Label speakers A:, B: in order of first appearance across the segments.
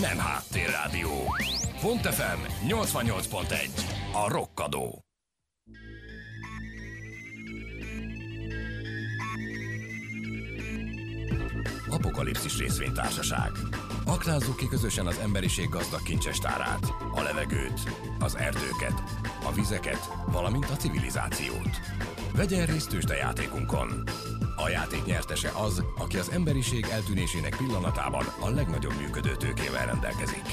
A: nem háttérrádió. Pont FM 88.1. A rokkadó. Apokalipszis részvénytársaság. Aknázzuk ki közösen az emberiség gazdag kincsestárát, a levegőt, az erdőket, a vizeket, valamint a civilizációt. Vegyen részt játékunkon. A játék nyertese az, aki az emberiség eltűnésének pillanatában a legnagyobb működő tőkével rendelkezik.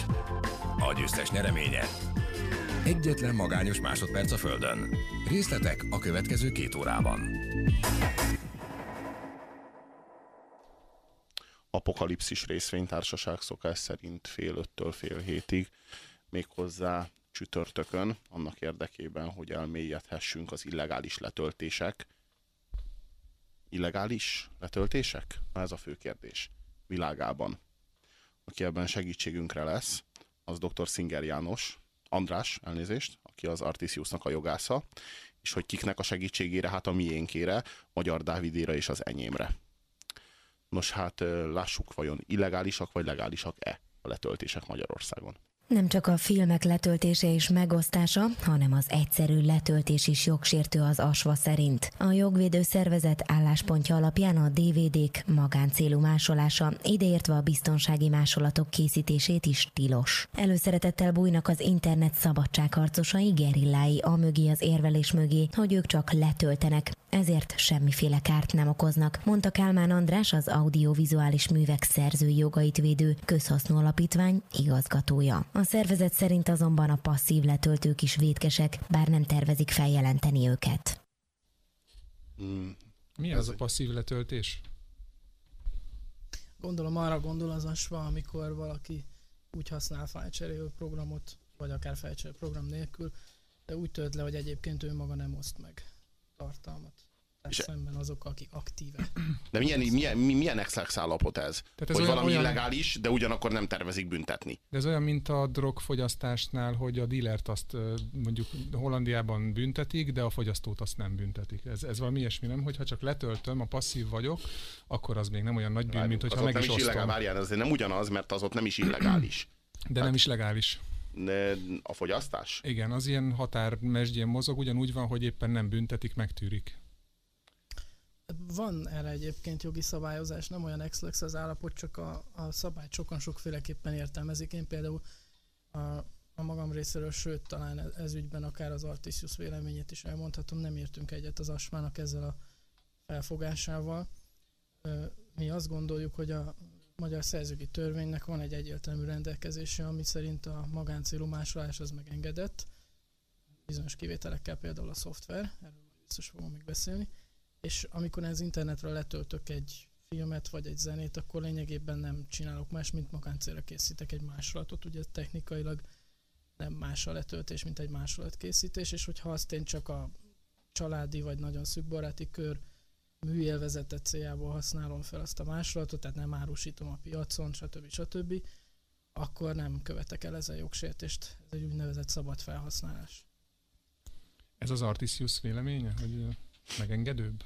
A: A győztes nyereménye Egyetlen magányos másodperc a Földön. Részletek a következő két órában.
B: Apokalipszis részvénytársaság szokás szerint fél öttől fél hétig, méghozzá csütörtökön, annak érdekében, hogy elmélyedhessünk az illegális letöltések. Illegális letöltések? Na ez a fő kérdés világában. Aki ebben segítségünkre lesz, az dr. Singer János, András, elnézést, aki az Artisiusnak a jogásza, és hogy kiknek a segítségére, hát a miénkére, Magyar Dávidére és az enyémre. Nos hát lássuk, vajon illegálisak vagy legálisak-e a letöltések Magyarországon.
C: Nem csak a filmek letöltése és megosztása, hanem az egyszerű letöltés is jogsértő az ASVA szerint. A jogvédő szervezet álláspontja alapján a DVD-k magáncélú másolása, ideértve a biztonsági másolatok készítését is tilos. Előszeretettel bújnak az internet szabadságharcosai gerillái a mögé az érvelés mögé, hogy ők csak letöltenek, ezért semmiféle kárt nem okoznak, mondta Kálmán András, az audiovizuális művek szerzői jogait védő közhasznú alapítvány igazgatója. A szervezet szerint azonban a passzív letöltők is védkesek, bár nem tervezik feljelenteni őket.
D: Mm. Mi az a passzív letöltés?
E: Gondolom arra gondol az asva, amikor valaki úgy használ fájcserélő programot, vagy akár fájcserélő program nélkül, de úgy tölt le, hogy egyébként ő maga nem oszt meg tartalmat. És szemben azok, akik aktíve.
B: De milyen, milyen, milyen ex állapot ez? Tehát ez hogy valami olyan... illegális, de ugyanakkor nem tervezik büntetni.
D: De ez olyan, mint a drogfogyasztásnál, hogy a dílert azt mondjuk Hollandiában büntetik, de a fogyasztót azt nem büntetik. Ez, ez valami ilyesmi, nem? Hogyha csak letöltöm, a passzív vagyok, akkor az még nem olyan nagy bűn, mint hogyha meg
B: nem
D: is,
B: is illegális, várjál, ez nem ugyanaz, mert az ott nem is illegális.
D: De hát, nem is legális.
B: A fogyasztás?
D: Igen, az ilyen határmesdjén mozog, ugyanúgy van, hogy éppen nem büntetik, megtűrik.
E: Van erre egyébként jogi szabályozás, nem olyan exlex az állapot, csak a, a szabályt sokan sokféleképpen értelmezik. Én például a, a magam részéről, sőt talán ez, ez ügyben akár az Artisius véleményét is elmondhatom, nem értünk egyet az Asmának ezzel a felfogásával. Mi azt gondoljuk, hogy a magyar szerzőgi törvénynek van egy egyértelmű rendelkezése, ami szerint a magáncélú másolás az megengedett, bizonyos kivételekkel például a szoftver, erről biztos fogom még beszélni, és amikor az internetről letöltök egy filmet vagy egy zenét, akkor lényegében nem csinálok más, mint magáncélra készítek egy másolatot, ugye technikailag nem más a letöltés, mint egy másolatkészítés, és hogyha azt én csak a családi vagy nagyon szűk baráti kör műélvezete céljából használom fel azt a másolatot, tehát nem árusítom a piacon, stb. stb., akkor nem követek el ezzel jogsértést. Ez egy úgynevezett szabad felhasználás.
D: Ez az Artisius véleménye, hogy megengedőbb?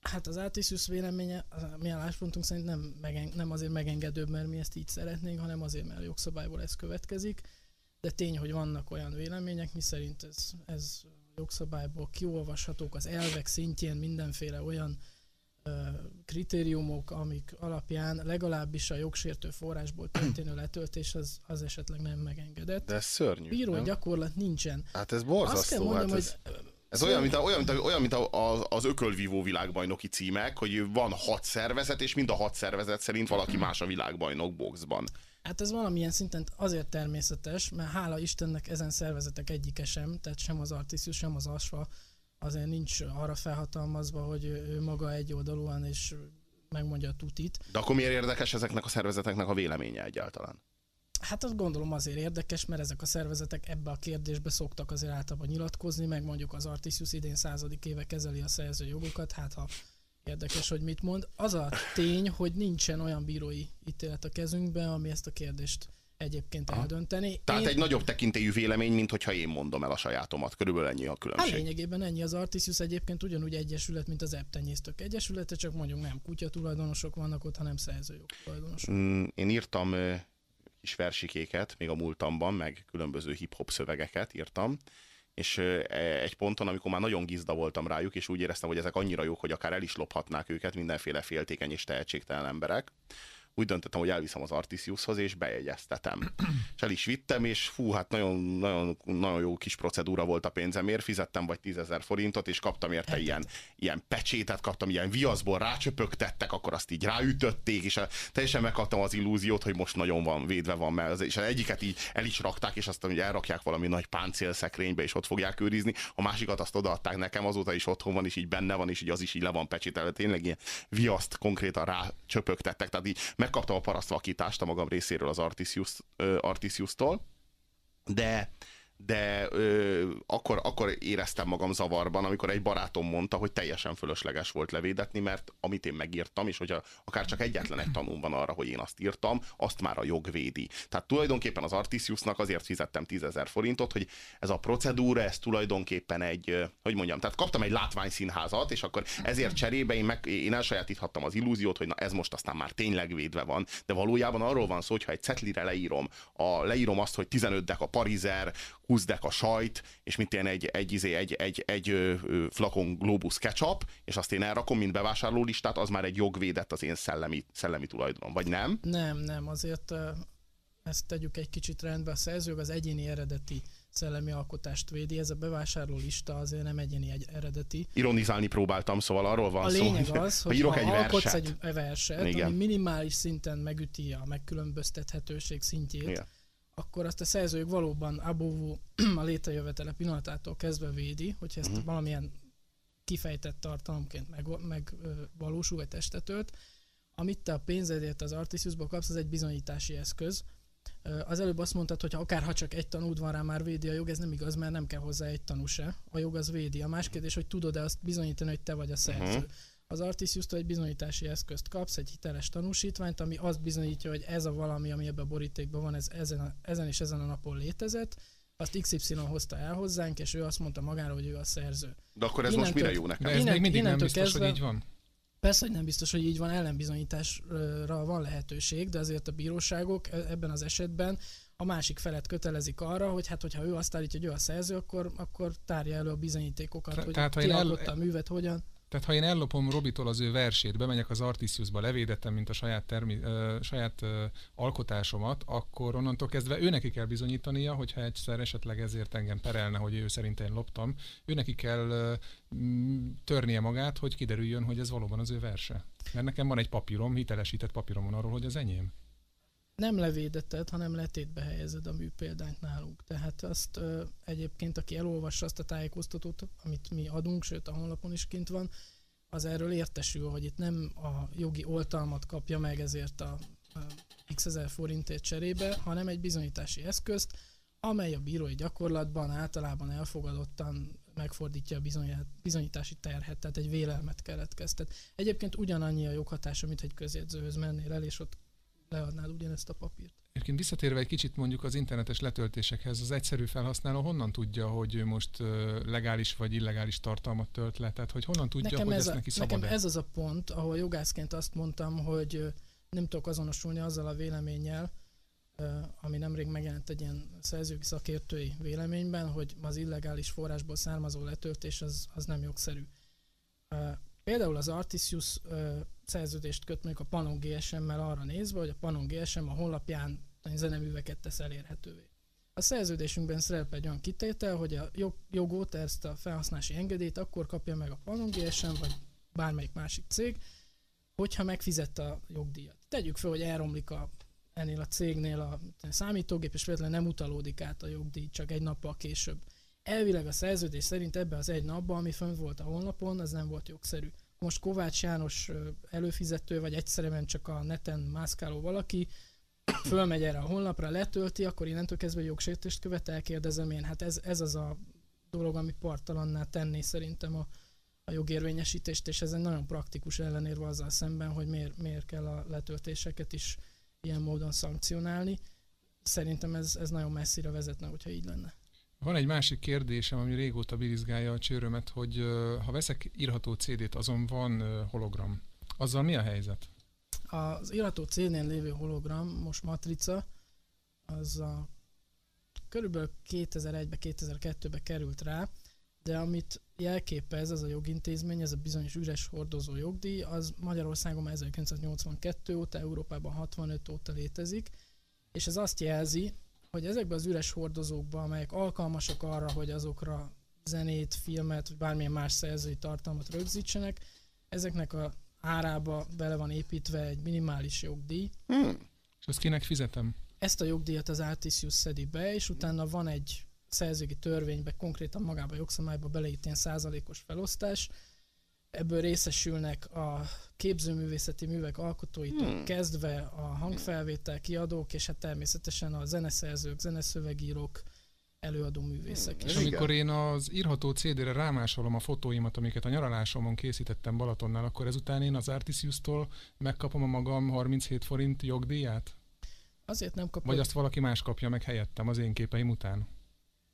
E: Hát az Artisius véleménye, a mi álláspontunk szerint nem, megen, nem azért megengedőbb, mert mi ezt így szeretnénk, hanem azért, mert a jogszabályból ez következik. De tény, hogy vannak olyan vélemények, mi szerint ez, ez jogszabályból kiolvashatók az elvek szintjén mindenféle olyan kritériumok, amik alapján legalábbis a jogsértő forrásból történő letöltés az, az esetleg nem megengedett.
B: De ez szörnyű.
E: Bíró nem? gyakorlat nincsen.
B: Hát ez borzasztó. Azt kell mondjam, hát ez... hogy ez olyan, mint, a, olyan, mint, a, olyan, mint a, a, az ökölvívó világbajnoki címek, hogy van hat szervezet, és mind a hat szervezet szerint valaki más a világbajnok boxban.
E: Hát ez valamilyen szinten azért természetes, mert hála Istennek ezen szervezetek egyike sem, tehát sem az Artisius, sem az Asfa azért nincs arra felhatalmazva, hogy ő maga egy oldalúan és megmondja a tutit.
B: De akkor miért érdekes ezeknek a szervezeteknek a véleménye egyáltalán?
E: Hát azt gondolom azért érdekes, mert ezek a szervezetek ebbe a kérdésbe szoktak azért általában nyilatkozni, meg mondjuk az Artisius idén századik éve kezeli a szerző jogokat, hát ha érdekes, hogy mit mond. Az a tény, hogy nincsen olyan bírói ítélet a kezünkben, ami ezt a kérdést egyébként Aha. eldönteni.
B: Tehát én... egy nagyobb tekintélyű vélemény, mint hogyha én mondom el a sajátomat. Körülbelül ennyi a különbség.
E: Hát lényegében ennyi az Artisius egyébként ugyanúgy egyesület, mint az Eptenyésztők egyesülete, csak mondjuk nem kutya tulajdonosok vannak ott, hanem szerzőjog tulajdonosok.
B: Mm, én írtam kis versikéket, még a múltamban, meg különböző hip-hop szövegeket írtam, és e, egy ponton, amikor már nagyon gizda voltam rájuk, és úgy éreztem, hogy ezek annyira jók, hogy akár el is lophatnák őket mindenféle féltékeny és tehetségtelen emberek, úgy döntöttem, hogy elviszem az Artisiushoz, és bejegyeztetem. és el is vittem, és fú, hát nagyon, nagyon, nagyon jó kis procedúra volt a pénzemért, fizettem vagy tízezer forintot, és kaptam érte ilyen, ilyen pecsétet, kaptam ilyen viaszból, rácsöpögtettek, akkor azt így ráütötték, és teljesen megkaptam az illúziót, hogy most nagyon van, védve van, mert és az egyiket így el is rakták, és azt hogy elrakják valami nagy páncélszekrénybe, és ott fogják őrizni, a másikat azt odaadták nekem, azóta is otthon van, és így benne van, és így az is így le van pecsételve, tényleg ilyen viaszt konkrétan rácsöpögtettek, tehát így megkaptam a parasztvakítást a magam részéről az Artisius, Artisius-tól, de de ö, akkor, akkor éreztem magam zavarban, amikor egy barátom mondta, hogy teljesen fölösleges volt levédetni, mert amit én megírtam, és hogyha akár csak egyetlen egy tanul van arra, hogy én azt írtam, azt már a jog védi. Tehát tulajdonképpen az Artisiusnak azért fizettem 10 forintot, hogy ez a procedúra, ez tulajdonképpen egy, hogy mondjam, tehát kaptam egy látványszínházat, és akkor ezért cserébe én, meg, én elsajátíthattam az illúziót, hogy na ez most aztán már tényleg védve van, de valójában arról van szó, hogy ha egy cetlire leírom, a, leírom azt, hogy 15 dek a parizer, húzdek a sajt, és mint én egy, egy, izé, egy, egy, egy, egy flakon Globus ketchup, és azt én elrakom, mint bevásárlólistát, az már egy jogvédett az én szellemi, szellemi tulajdonom, vagy nem?
E: Nem, nem, azért ezt tegyük egy kicsit rendbe. A szerzők az egyéni eredeti szellemi alkotást védi, ez a bevásárló lista azért nem egyéni egy eredeti.
B: Ironizálni próbáltam, szóval arról van
E: a
B: szó,
E: lényeg az, hogy
B: írok
E: ha
B: egy verset,
E: egy verset,
B: Igen.
E: ami minimális szinten megüti a megkülönböztethetőség szintjét,
B: Igen.
E: Akkor azt a szerzők valóban abóvó a létrejövetele pillanatától kezdve védi, hogyha ezt
B: Mhm.
E: valamilyen kifejtett tartalomként megvalósul, meg, vagy testetölt, amit te a pénzedért az Artisiusból kapsz, az egy bizonyítási eszköz. Az előbb azt mondtad, hogy akár ha csak egy tanúd van rá, már védi a jog, ez nem igaz, mert nem kell hozzá egy tanú se. A jog az védi. A más kérdés, hogy tudod-e azt bizonyítani, hogy te vagy a szerző.
B: Mhm.
E: Uh-huh. Az Artisius-tól egy bizonyítási eszközt kapsz, egy hiteles tanúsítványt, ami azt bizonyítja, hogy ez a valami, ami ebben a borítékban van, ez ezen, a, ezen és ezen a napon létezett. Azt XY hozta el hozzánk, és ő azt mondta magára, hogy ő a szerző.
B: De akkor ez most mire
E: Innentől-
B: jó nekem?
D: De ez
E: Innen-
D: még mindig nem
E: innentől
D: biztos,
E: kezdve-
D: hogy így van.
E: Persze, hogy nem biztos, hogy így van, ellenbizonyításra van lehetőség, de azért a bíróságok e- ebben az esetben a másik felet kötelezik arra, hogy hát hogyha ő azt állítja, hogy ő a szerző, akkor, akkor tárja elő a bizonyítékokat,
D: Te-
E: hogy
D: tehát, ha
E: ki
D: én el-
E: a művet, hogyan.
D: Tehát ha én ellopom Robitól az ő versét, bemegyek az Artisiusba, levédettem, mint a saját, termi, ö, saját ö, alkotásomat, akkor onnantól kezdve ő neki kell bizonyítania, hogyha egyszer esetleg ezért engem perelne, hogy ő szerint én loptam, ő neki kell ö, törnie magát, hogy kiderüljön, hogy ez valóban az ő verse. Mert nekem van egy papírom, hitelesített papírom van arról, hogy az enyém.
E: Nem levédeted, hanem letétbe helyezed a műpéldányt nálunk. Tehát azt ö, egyébként, aki elolvassa azt a tájékoztatót, amit mi adunk, sőt a honlapon is kint van, az erről értesül, hogy itt nem a jogi oltalmat kapja meg ezért a, a x ezer forintért cserébe, hanem egy bizonyítási eszközt, amely a bírói gyakorlatban általában elfogadottan megfordítja a bizony- bizonyítási terhet, tehát egy vélelmet keletkeztet. Egyébként ugyanannyi a joghatása, mint egy közjegyzőhöz mennél el, és ott leadnád ugyanezt a papírt.
D: Egyébként visszatérve egy kicsit mondjuk az internetes letöltésekhez, az egyszerű felhasználó honnan tudja, hogy ő most legális vagy illegális tartalmat tölt le? Tehát, hogy honnan tudja,
E: nekem
D: hogy
E: ez,
D: ezt
E: a,
D: neki szabad
E: nekem ez az a pont, ahol jogászként azt mondtam, hogy nem tudok azonosulni azzal a véleménnyel, ami nemrég megjelent egy ilyen szerzői szakértői véleményben, hogy az illegális forrásból származó letöltés az, az nem jogszerű. Például az Artisius ö, szerződést köt mondjuk a Panon GSM-mel arra nézve, hogy a Panon GSM a honlapján zeneműveket tesz elérhetővé. A szerződésünkben szerepel egy olyan kitétel, hogy a jog, jogot, ezt a felhasználási engedélyt akkor kapja meg a Panon GSM, vagy bármelyik másik cég, hogyha megfizette a jogdíjat. Tegyük fel, hogy elromlik a, ennél a cégnél a számítógép, és véletlenül nem utalódik át a jogdíj, csak egy nappal később. Elvileg a szerződés szerint ebbe az egy napban, ami fönn volt a honlapon, az nem volt jogszerű. Most Kovács János előfizető, vagy egyszerűen csak a neten mászkáló valaki, fölmegy erre a honlapra, letölti, akkor innentől kezdve jogsértést követel, kérdezem én. Hát ez, ez az a dolog, ami partalanná tenni szerintem a, a jogérvényesítést, és ez egy nagyon praktikus ellenérve azzal szemben, hogy miért, miért kell a letöltéseket is ilyen módon szankcionálni. Szerintem ez, ez nagyon messzire vezetne, hogyha így lenne.
D: Van egy másik kérdésem, ami régóta birizgálja a csőrömet, hogy ha veszek írható CD-t, azon van hologram. Azzal mi a helyzet?
E: Az írható C-nél lévő hologram, most matrica, az a körülbelül 2001-be, 2002-be került rá, de amit jelképez ez a jogintézmény, ez a bizonyos üres hordozó jogdíj, az Magyarországon 1982 óta, Európában 65 óta létezik, és ez azt jelzi, hogy ezekben az üres hordozókban, amelyek alkalmasak arra, hogy azokra zenét, filmet, vagy bármilyen más szerzői tartalmat rögzítsenek, ezeknek a árába bele van építve egy minimális jogdíj.
B: Hmm.
D: És azt kinek fizetem?
E: Ezt a jogdíjat az Artisius szedi be, és utána van egy szerzőgi törvénybe, konkrétan magába a jogszabályba beleírt ilyen százalékos felosztás. Ebből részesülnek a képzőművészeti művek alkotóitól hmm. kezdve a hangfelvétel kiadók, és hát természetesen a zeneszerzők, zeneszövegírók, előadó művészek
D: hmm. És amikor én az írható CD-re rámásolom a fotóimat, amiket a nyaralásomon készítettem Balatonnál, akkor ezután én az Artisius-tól megkapom a magam 37 forint jogdíját?
E: Azért nem kapod...
D: Vagy azt valaki más kapja meg helyettem az én képeim után?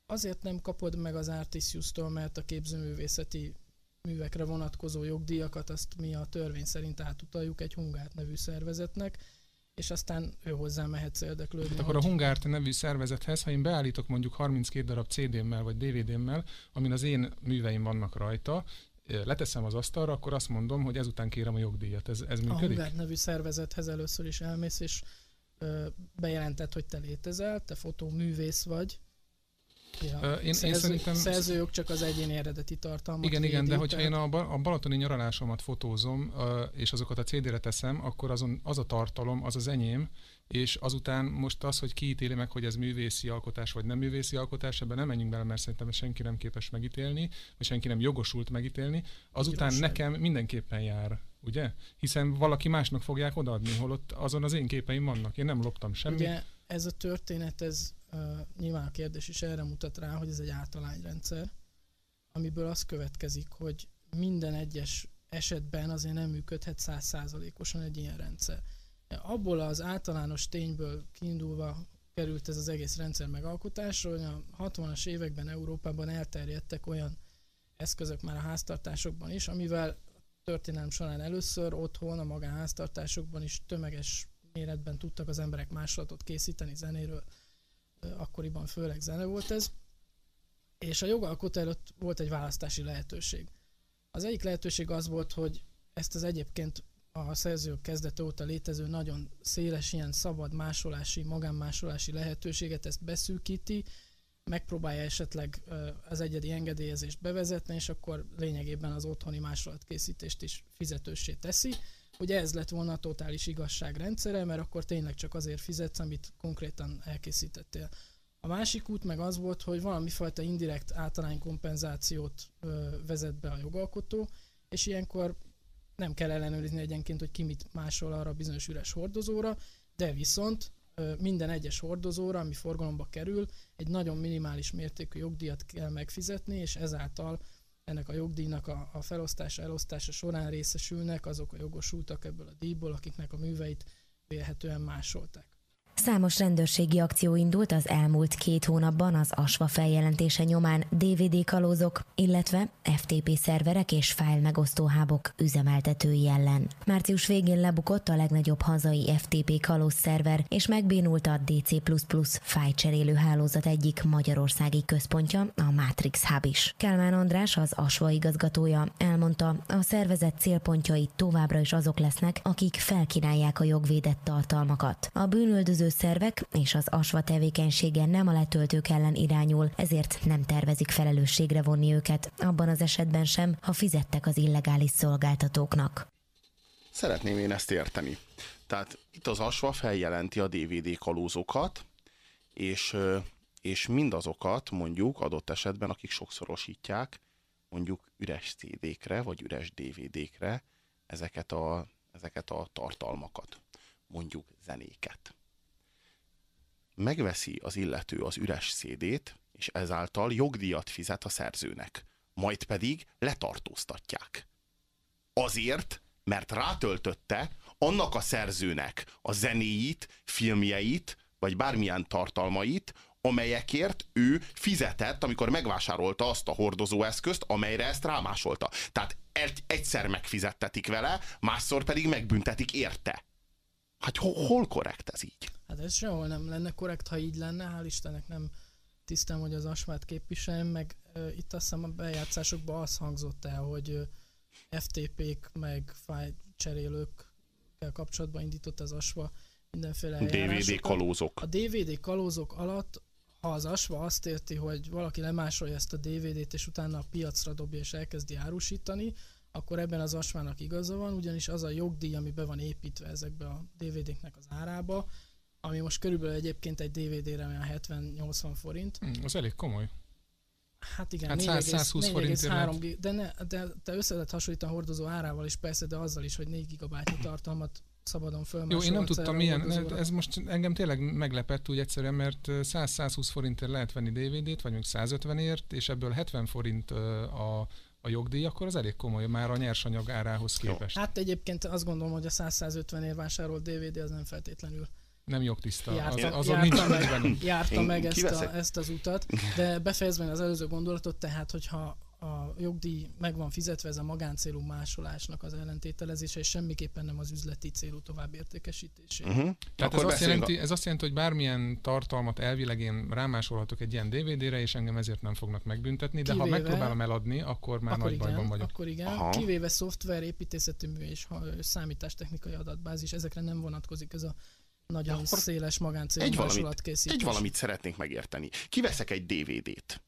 E: Azért nem kapod meg az Artisius-tól, mert a képzőművészeti művekre vonatkozó jogdíjakat azt mi a törvény szerint átutaljuk egy Hungárt nevű szervezetnek, és aztán ő hozzá mehetsz érdeklődni.
D: Hát akkor a Hungárt nevű szervezethez, ha én beállítok mondjuk 32 darab CD-mmel vagy DVD-mmel, amin az én műveim vannak rajta, leteszem az asztalra, akkor azt mondom, hogy ezután kérem a jogdíjat. Ez, ez működik? A
E: Hungárt nevű szervezethez először is elmész, és bejelentett, hogy te létezel, te fotóművész vagy, Ja. Én, Szerző, én szerintem... Szerzőjog csak az egyéni eredeti tartalmat
D: Igen, védi, igen, de hogyha tehát... én a, a balatoni nyaralásomat fotózom, és azokat a CD-re teszem, akkor azon, az a tartalom, az az enyém, és azután most az, hogy kiítéli meg, hogy ez művészi alkotás vagy nem művészi alkotás, ebben nem menjünk bele, mert szerintem senki nem képes megítélni, vagy senki nem jogosult megítélni, azután Igazság. nekem mindenképpen jár ugye? Hiszen valaki másnak fogják odaadni, holott azon az én képeim vannak. Én nem loptam semmit. Ugye
E: ez a történet, ez uh, nyilván a kérdés is erre mutat rá, hogy ez egy általányrendszer, amiből az következik, hogy minden egyes esetben azért nem működhet százszázalékosan egy ilyen rendszer. Abból az általános tényből kiindulva került ez az egész rendszer megalkotásra, hogy a 60-as években Európában elterjedtek olyan eszközök már a háztartásokban is, amivel történelem során először otthon, a magánháztartásokban is tömeges méretben tudtak az emberek másolatot készíteni zenéről, akkoriban főleg zene volt ez, és a jogalkotó előtt volt egy választási lehetőség. Az egyik lehetőség az volt, hogy ezt az egyébként a szerzők kezdete óta létező nagyon széles ilyen szabad másolási, magánmásolási lehetőséget ezt beszűkíti, megpróbálja esetleg az egyedi engedélyezést bevezetni, és akkor lényegében az otthoni másolatkészítést is fizetőssé teszi. Ugye ez lett volna a totális igazság rendszere, mert akkor tényleg csak azért fizetsz, amit konkrétan elkészítettél. A másik út meg az volt, hogy valami fajta indirekt általány kompenzációt ö, vezet be a jogalkotó, és ilyenkor nem kell ellenőrizni egyenként, hogy ki mit másol arra a bizonyos üres hordozóra, de viszont minden egyes hordozóra, ami forgalomba kerül, egy nagyon minimális mértékű jogdíjat kell megfizetni, és ezáltal ennek a jogdíjnak a, a felosztása, elosztása során részesülnek azok a jogosultak ebből a díjból, akiknek a műveit vélhetően másolták.
C: Számos rendőrségi akció indult az elmúlt két hónapban az Asva feljelentése nyomán DVD kalózok, illetve FTP szerverek és fájl megosztóhábok üzemeltetői ellen. Március végén lebukott a legnagyobb hazai FTP kalóz szerver, és megbénult a DC++ fájlcserélő hálózat egyik magyarországi központja, a Matrix Hub is. Kelmán András, az Asva igazgatója elmondta, a szervezet célpontjai továbbra is azok lesznek, akik felkínálják a jogvédett tartalmakat. A bűnöldöző szervek és az asva tevékenysége nem a letöltők ellen irányul, ezért nem tervezik felelősségre vonni őket, abban az esetben sem, ha fizettek az illegális szolgáltatóknak.
B: Szeretném én ezt érteni. Tehát itt az asva feljelenti a DVD kalózokat, és, és mindazokat mondjuk adott esetben, akik sokszorosítják mondjuk üres CD-kre, vagy üres DVD-kre ezeket a, ezeket a tartalmakat, mondjuk zenéket megveszi az illető az üres szédét, és ezáltal jogdíjat fizet a szerzőnek. Majd pedig letartóztatják. Azért, mert rátöltötte annak a szerzőnek a zenéit, filmjeit, vagy bármilyen tartalmait, amelyekért ő fizetett, amikor megvásárolta azt a hordozóeszközt, amelyre ezt rámásolta. Tehát egy, egyszer megfizettetik vele, másszor pedig megbüntetik érte. Hát hol korrekt ez így?
E: Hát ez sehol nem lenne korrekt, ha így lenne, hál' Istennek nem tisztem, hogy az asmát képviseljem, meg uh, itt azt hiszem a bejátszásokban az hangzott el, hogy FTP-k meg fájcserélőkkel kapcsolatban indított az asva mindenféle
B: DVD kalózok.
E: A DVD kalózok alatt ha az asva azt érti, hogy valaki lemásolja ezt a DVD-t, és utána a piacra dobja és elkezdi árusítani, akkor ebben az asmának igaza van, ugyanis az a jogdíj, ami be van építve ezekbe a DVD-knek az árába, ami most körülbelül egyébként egy DVD-re olyan 70-80 forint.
D: Mm, az elég komoly.
E: Hát igen,
D: Hát 100 120 forintért
E: 3 g- de, ne, de te össze lehet hasonlítani a hordozó árával is persze, de azzal is, hogy 4 gigabájtnyi tartalmat szabadon
D: Jó,
E: fölmásolhatsz
D: én nem tudtam milyen, ez most engem tényleg meglepett úgy egyszerűen, mert 100-120 forintért lehet venni DVD-t, vagy még 150ért, és ebből 70 forint a, a jogdíj, akkor az elég komoly már a nyersanyag árához képest.
E: Hát egyébként azt gondolom, hogy a 100-150 ér vásárolt DVD az nem feltétlenül
D: Nem jogtiszta. Az,
E: járta,
D: azon nincs
E: járta, meg,
D: bennünk.
E: járta meg ezt,
B: kiveszek-
E: a, ezt az utat, de befejezve az előző gondolatot, tehát hogyha a jogdíj meg van fizetve, ez a magáncélú másolásnak az ellentételezése, és semmiképpen nem az üzleti célú továbbértékesítésé.
B: Uh-huh.
D: Tehát ez azt, jelenti, ez azt jelenti, hogy bármilyen tartalmat elvileg én rámásolhatok egy ilyen DVD-re, és engem ezért nem fognak megbüntetni, de ha
E: Kivéve-
D: megpróbálom eladni, akkor már
E: akkor
D: nagy
E: igen,
D: bajban vagyok.
E: akkor igen.
B: Aha.
E: Kivéve szoftver, építészetű mű és ha- számítástechnikai adatbázis, ezekre nem vonatkozik ez a nagyon
B: De akkor
E: széles magáncélú
B: egy valamit,
E: másolatkészítés.
B: egy valamit szeretnék megérteni. Kiveszek egy DVD-t.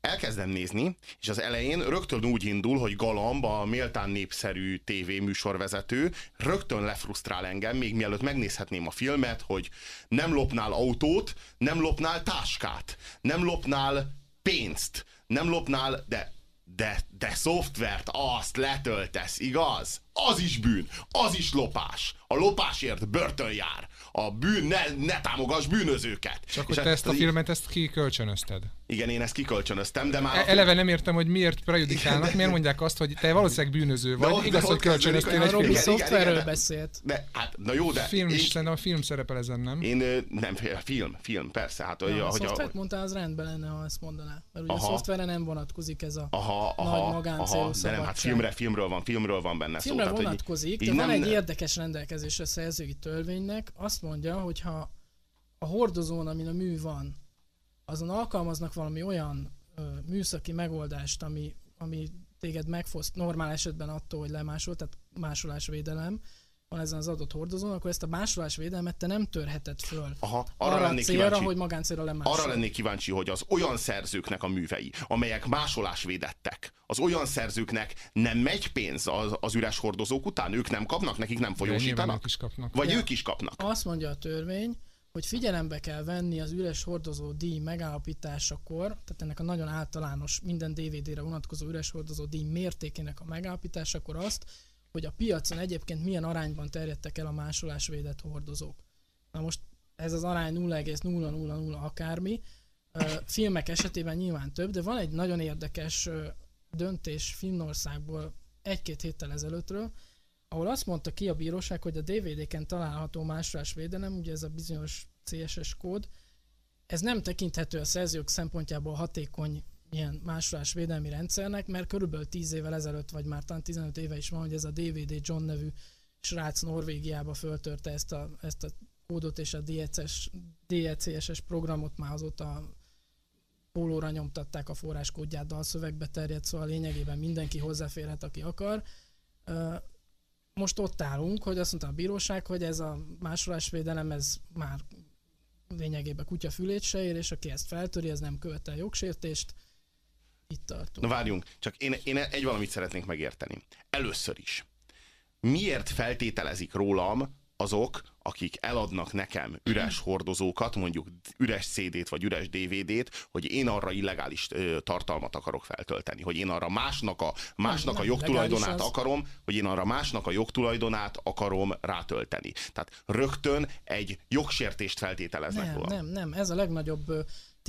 B: Elkezdem nézni, és az elején rögtön úgy indul, hogy Galamb, a méltán népszerű tévéműsorvezető, rögtön lefrusztrál engem, még mielőtt megnézhetném a filmet, hogy nem lopnál autót, nem lopnál táskát, nem lopnál pénzt, nem lopnál, de de, de szoftvert, azt letöltesz, igaz? Az is bűn, az is lopás. A lopásért börtön jár. A bűn, ne, ne támogass bűnözőket.
D: Csak
B: És
D: hogy te ezt a filmet ezt kikölcsönözted.
B: Igen, én ezt kikölcsönöztem, de már...
D: E- Eleve nem értem, hogy miért prejudikálnak, miért mondják azt, hogy te valószínűleg bűnöző vagy.
B: ott-
D: Igaz,
B: de
D: hogy kölcsönöztél
E: A
D: egy filmet.
E: szoftverről beszélt.
B: De, hát, na jó, de...
D: Film
B: én,
D: is, szerintem a film szerepel ezen, nem?
B: én, nem, film, film, persze. Hát, hogy,
E: Ja, a
B: hogy
E: szoftvert mondtál, az rendben lenne, ha ezt mondaná. Mert ugye
B: Aha.
E: a szoftverre nem vonatkozik ez a
B: Aha,
E: nagy
B: aha,
E: magáncélú
B: aha, de nem, hát filmre, filmről van, filmről van benne
E: filmre
B: szó. Tehát,
E: vonatkozik,
B: így
E: de van
B: nem-
E: egy érdekes rendelkezés a szerzői törvénynek. Azt mondja, hogy ha a hordozón, amin a mű van, azon alkalmaznak valami olyan ö, műszaki megoldást, ami, ami téged megfoszt normál esetben attól, hogy lemásol, tehát másolásvédelem ezen az adott hordozón, akkor ezt a másolásvédelmet te nem törheted föl.
B: Aha, arra,
E: arra
B: lennék
E: célra,
B: kíváncsi,
E: hogy magáncélra lemásolj.
B: arra lennék kíváncsi, hogy az olyan szerzőknek a művei, amelyek másolásvédettek, az olyan szerzőknek nem megy pénz az, az üres hordozók után? Ők nem kapnak, nekik nem
D: De
B: folyósítanak?
D: ők is kapnak.
B: Vagy
E: Ja.
B: ők is kapnak?
E: Azt mondja a törvény, hogy figyelembe kell venni az üres hordozó díj megállapításakor, tehát ennek a nagyon általános minden DVD-re vonatkozó üres hordozó díj mértékének a megállapításakor azt, hogy a piacon egyébként milyen arányban terjedtek el a másolásvédett hordozók. Na most ez az arány 0,000 akármi. Filmek esetében nyilván több, de van egy nagyon érdekes döntés Finnországból egy-két héttel ezelőttről, ahol azt mondta ki a bíróság, hogy a DVD-ken található másolásvédelem, ugye ez a bizonyos CSS kód, ez nem tekinthető a szerzők szempontjából hatékony ilyen másolásvédelmi rendszernek, mert körülbelül 10 évvel ezelőtt, vagy már talán 15 éve is van, hogy ez a DVD John nevű srác Norvégiába föltörte ezt a, ezt a kódot, és a DCS, DCSS programot már azóta pólóra nyomtatták a forráskódját, dalszövegbe terjedt, szóval lényegében mindenki hozzáférhet, aki akar. Most ott állunk, hogy azt mondta a bíróság, hogy ez a másolásvédelem, ez már lényegében kutya fülét se ér, és aki ezt feltöri, ez nem követel jogsértést. Itt tartunk.
B: Na várjunk, csak én, én egy valamit szeretnék megérteni. Először is. Miért feltételezik rólam azok, akik eladnak nekem üres hordozókat, mondjuk üres CD-t vagy üres DVD-t, hogy én arra illegális ö, tartalmat akarok feltölteni, hogy én arra másnak a, másnak
E: nem
B: a jogtulajdonát
E: az.
B: akarom, hogy én arra másnak a jogtulajdonát akarom rátölteni. Tehát rögtön egy jogsértést feltételeznek
E: Nem,
B: rólam.
E: nem, nem. Ez a legnagyobb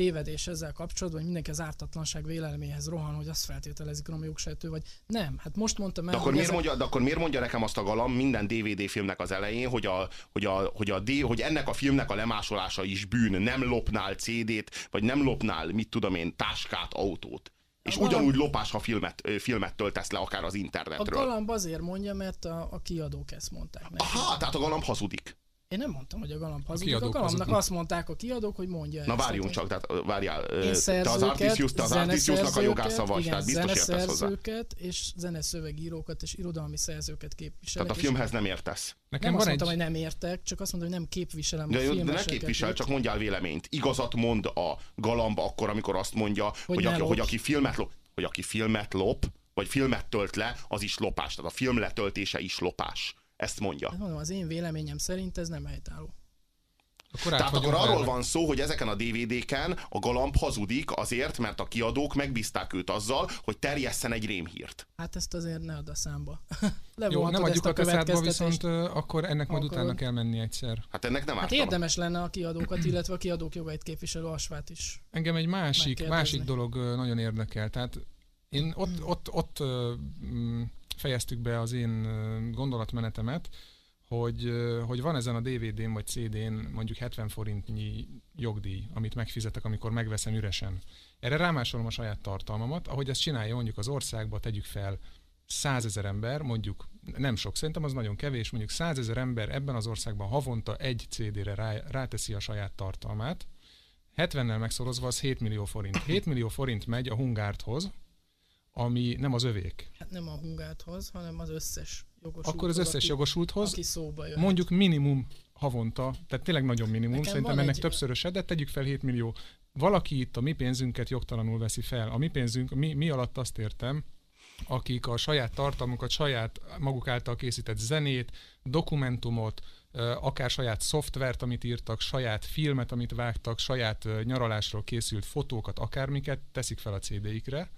E: tévedés ezzel kapcsolatban, hogy mindenki az ártatlanság vélelméhez rohan, hogy azt feltételezik róla jogsejtő, vagy nem. Hát most mondtam el,
B: De akkor, miért
E: ezek-
B: mondja, de akkor miért mondja nekem azt a galam minden DVD filmnek az elején, hogy, a, hogy, a, hogy, a D, hogy ennek a filmnek a lemásolása is bűn, nem lopnál CD-t, vagy nem lopnál, mit tudom én, táskát, autót. És
E: A galamb-
B: ugyanúgy lopás, ha filmet, filmet töltesz le akár az
E: A
B: internetről.
E: galamb azért mondja, mert a, a kiadók ezt mondták neki.
B: Aha, tehát a galamb hazudik.
E: Én nem mondtam, hogy a galamb hazudik. A,
D: kiadók
E: galambnak azt mondták a kiadók, hogy mondja
B: Na
E: ezt.
B: várjunk
E: Tehát,
B: csak, tehát várjál, te az
E: szerzőket,
B: Artisius, te az Artisiusnak a jogásza vagy,
E: igen,
B: tehát biztos értesz hozzá.
E: és zeneszövegírókat és irodalmi szerzőket képviselek.
B: Tehát a filmhez nem értesz.
E: nem
D: Nekem
E: azt
D: van
E: mondtam,
D: egy...
E: hogy nem értek, csak azt mondom, hogy nem képviselem a
B: De, de ne
E: filmeseket.
B: képvisel, csak mondjál véleményt. Igazat mond a galamb akkor, amikor azt mondja, hogy,
E: Hogy
B: aki, hogy, aki filmet lop, hogy aki filmet lop, vagy filmet tölt le, az is lopás. Tehát a film letöltése is lopás. Ezt mondja.
E: Hát mondom, az én véleményem szerint ez nem helytálló.
D: Akkor át
B: Tehát akkor arról van szó, hogy ezeken a DVD-ken a galamb hazudik azért, mert a kiadók megbízták őt azzal, hogy terjesszen egy rémhírt.
E: Hát ezt azért ne add a számba.
D: Jó, nem adjuk a teszádba,
E: következtetést.
D: viszont akkor ennek majd
E: Akarod?
D: utána kell menni egyszer.
B: Hát ennek nem
E: Hát
B: ártana.
E: érdemes lenne a kiadókat, illetve a kiadók jogait képviselő asvát is.
D: Engem egy másik, másik dolog nagyon érdekel. Tehát én ott, ott, ott mm, fejeztük be az én gondolatmenetemet, hogy, hogy van ezen a DVD-n vagy CD-n mondjuk 70 forintnyi jogdíj, amit megfizetek, amikor megveszem üresen. Erre rámásolom a saját tartalmamat, ahogy ezt csinálja mondjuk az országba, tegyük fel 100 ezer ember, mondjuk nem sok, szerintem az nagyon kevés, mondjuk 100 ezer ember ebben az országban havonta egy CD-re rá, ráteszi a saját tartalmát, 70-nel megszorozva az 7 millió forint. 7 millió forint megy a Hungárthoz, ami nem az övék.
E: Hát nem a hungáthoz, hanem az összes jogosult.
D: Akkor az összes jogosulthoz
E: Aki szóba jön.
D: mondjuk minimum havonta, tehát tényleg nagyon minimum,
E: Nekem
D: szerintem ennek
E: egy-
D: többszöröse, de tegyük fel 7 millió. Valaki itt a mi pénzünket jogtalanul veszi fel. A mi pénzünk, mi, mi alatt azt értem, akik a saját tartalmukat, saját maguk által készített zenét, dokumentumot, akár saját szoftvert, amit írtak, saját filmet, amit vágtak, saját nyaralásról készült fotókat, akármiket teszik fel a CD-ikre,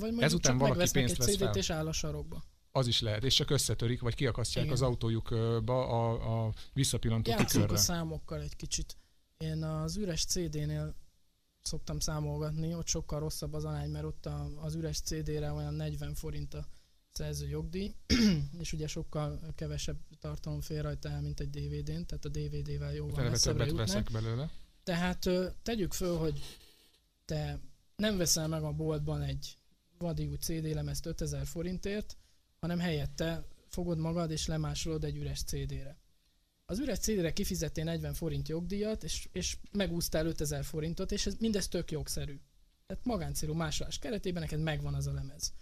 E: Vagy mondjuk
D: ezután
E: csak
D: valaki pénzt vesz fel.
E: és áll a sarokba.
D: az is lehet, és csak összetörik, vagy kiakasztják
E: Igen.
D: az autójukba a, a visszapillantó
E: Játszunk
D: tükörre.
E: a számokkal egy kicsit. Én az üres CD-nél szoktam számolgatni, ott sokkal rosszabb az arány, mert ott a, az üres CD-re olyan 40 forint a szerző jogdíj, és ugye sokkal kevesebb tartalom fér rajta el, mint egy DVD-n, tehát a DVD-vel jóval
D: Eleve
E: messzebbre jutnak.
D: veszek belőle.
E: Tehát tegyük föl, hogy te nem veszel meg a boltban egy vadi új CD lemezt 5000 forintért, hanem helyette fogod magad és lemásolod egy üres CD-re. Az üres CD-re kifizettél 40 forint jogdíjat, és, és megúsztál 5000 forintot, és ez mindez tök jogszerű. Tehát magáncélú másolás keretében neked megvan az a lemez.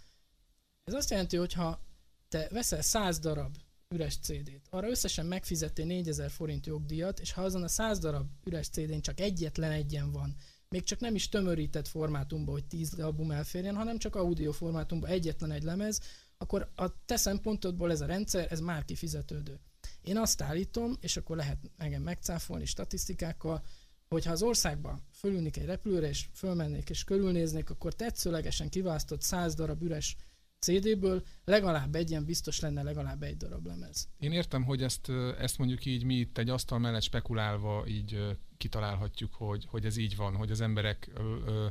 E: Ez azt jelenti, hogy ha te veszel 100 darab üres CD-t, arra összesen megfizettél 4000 forint jogdíjat, és ha azon a 100 darab üres CD-n csak egyetlen egyen van, még csak nem is tömörített formátumban, hogy 10 album elférjen, hanem csak audio formátumban egyetlen egy lemez, akkor a te szempontodból ez a rendszer, ez már kifizetődő. Én azt állítom, és akkor lehet engem megcáfolni statisztikákkal, hogyha az országban fölülnék egy repülőre, és fölmennék és körülnéznék, akkor tetszőlegesen kiválasztott 100 darab üres CD-ből legalább egy ilyen biztos lenne legalább egy darab lemez.
D: Én értem, hogy ezt, ezt mondjuk így mi itt egy asztal mellett spekulálva így kitalálhatjuk, hogy, hogy ez így van, hogy az emberek ö,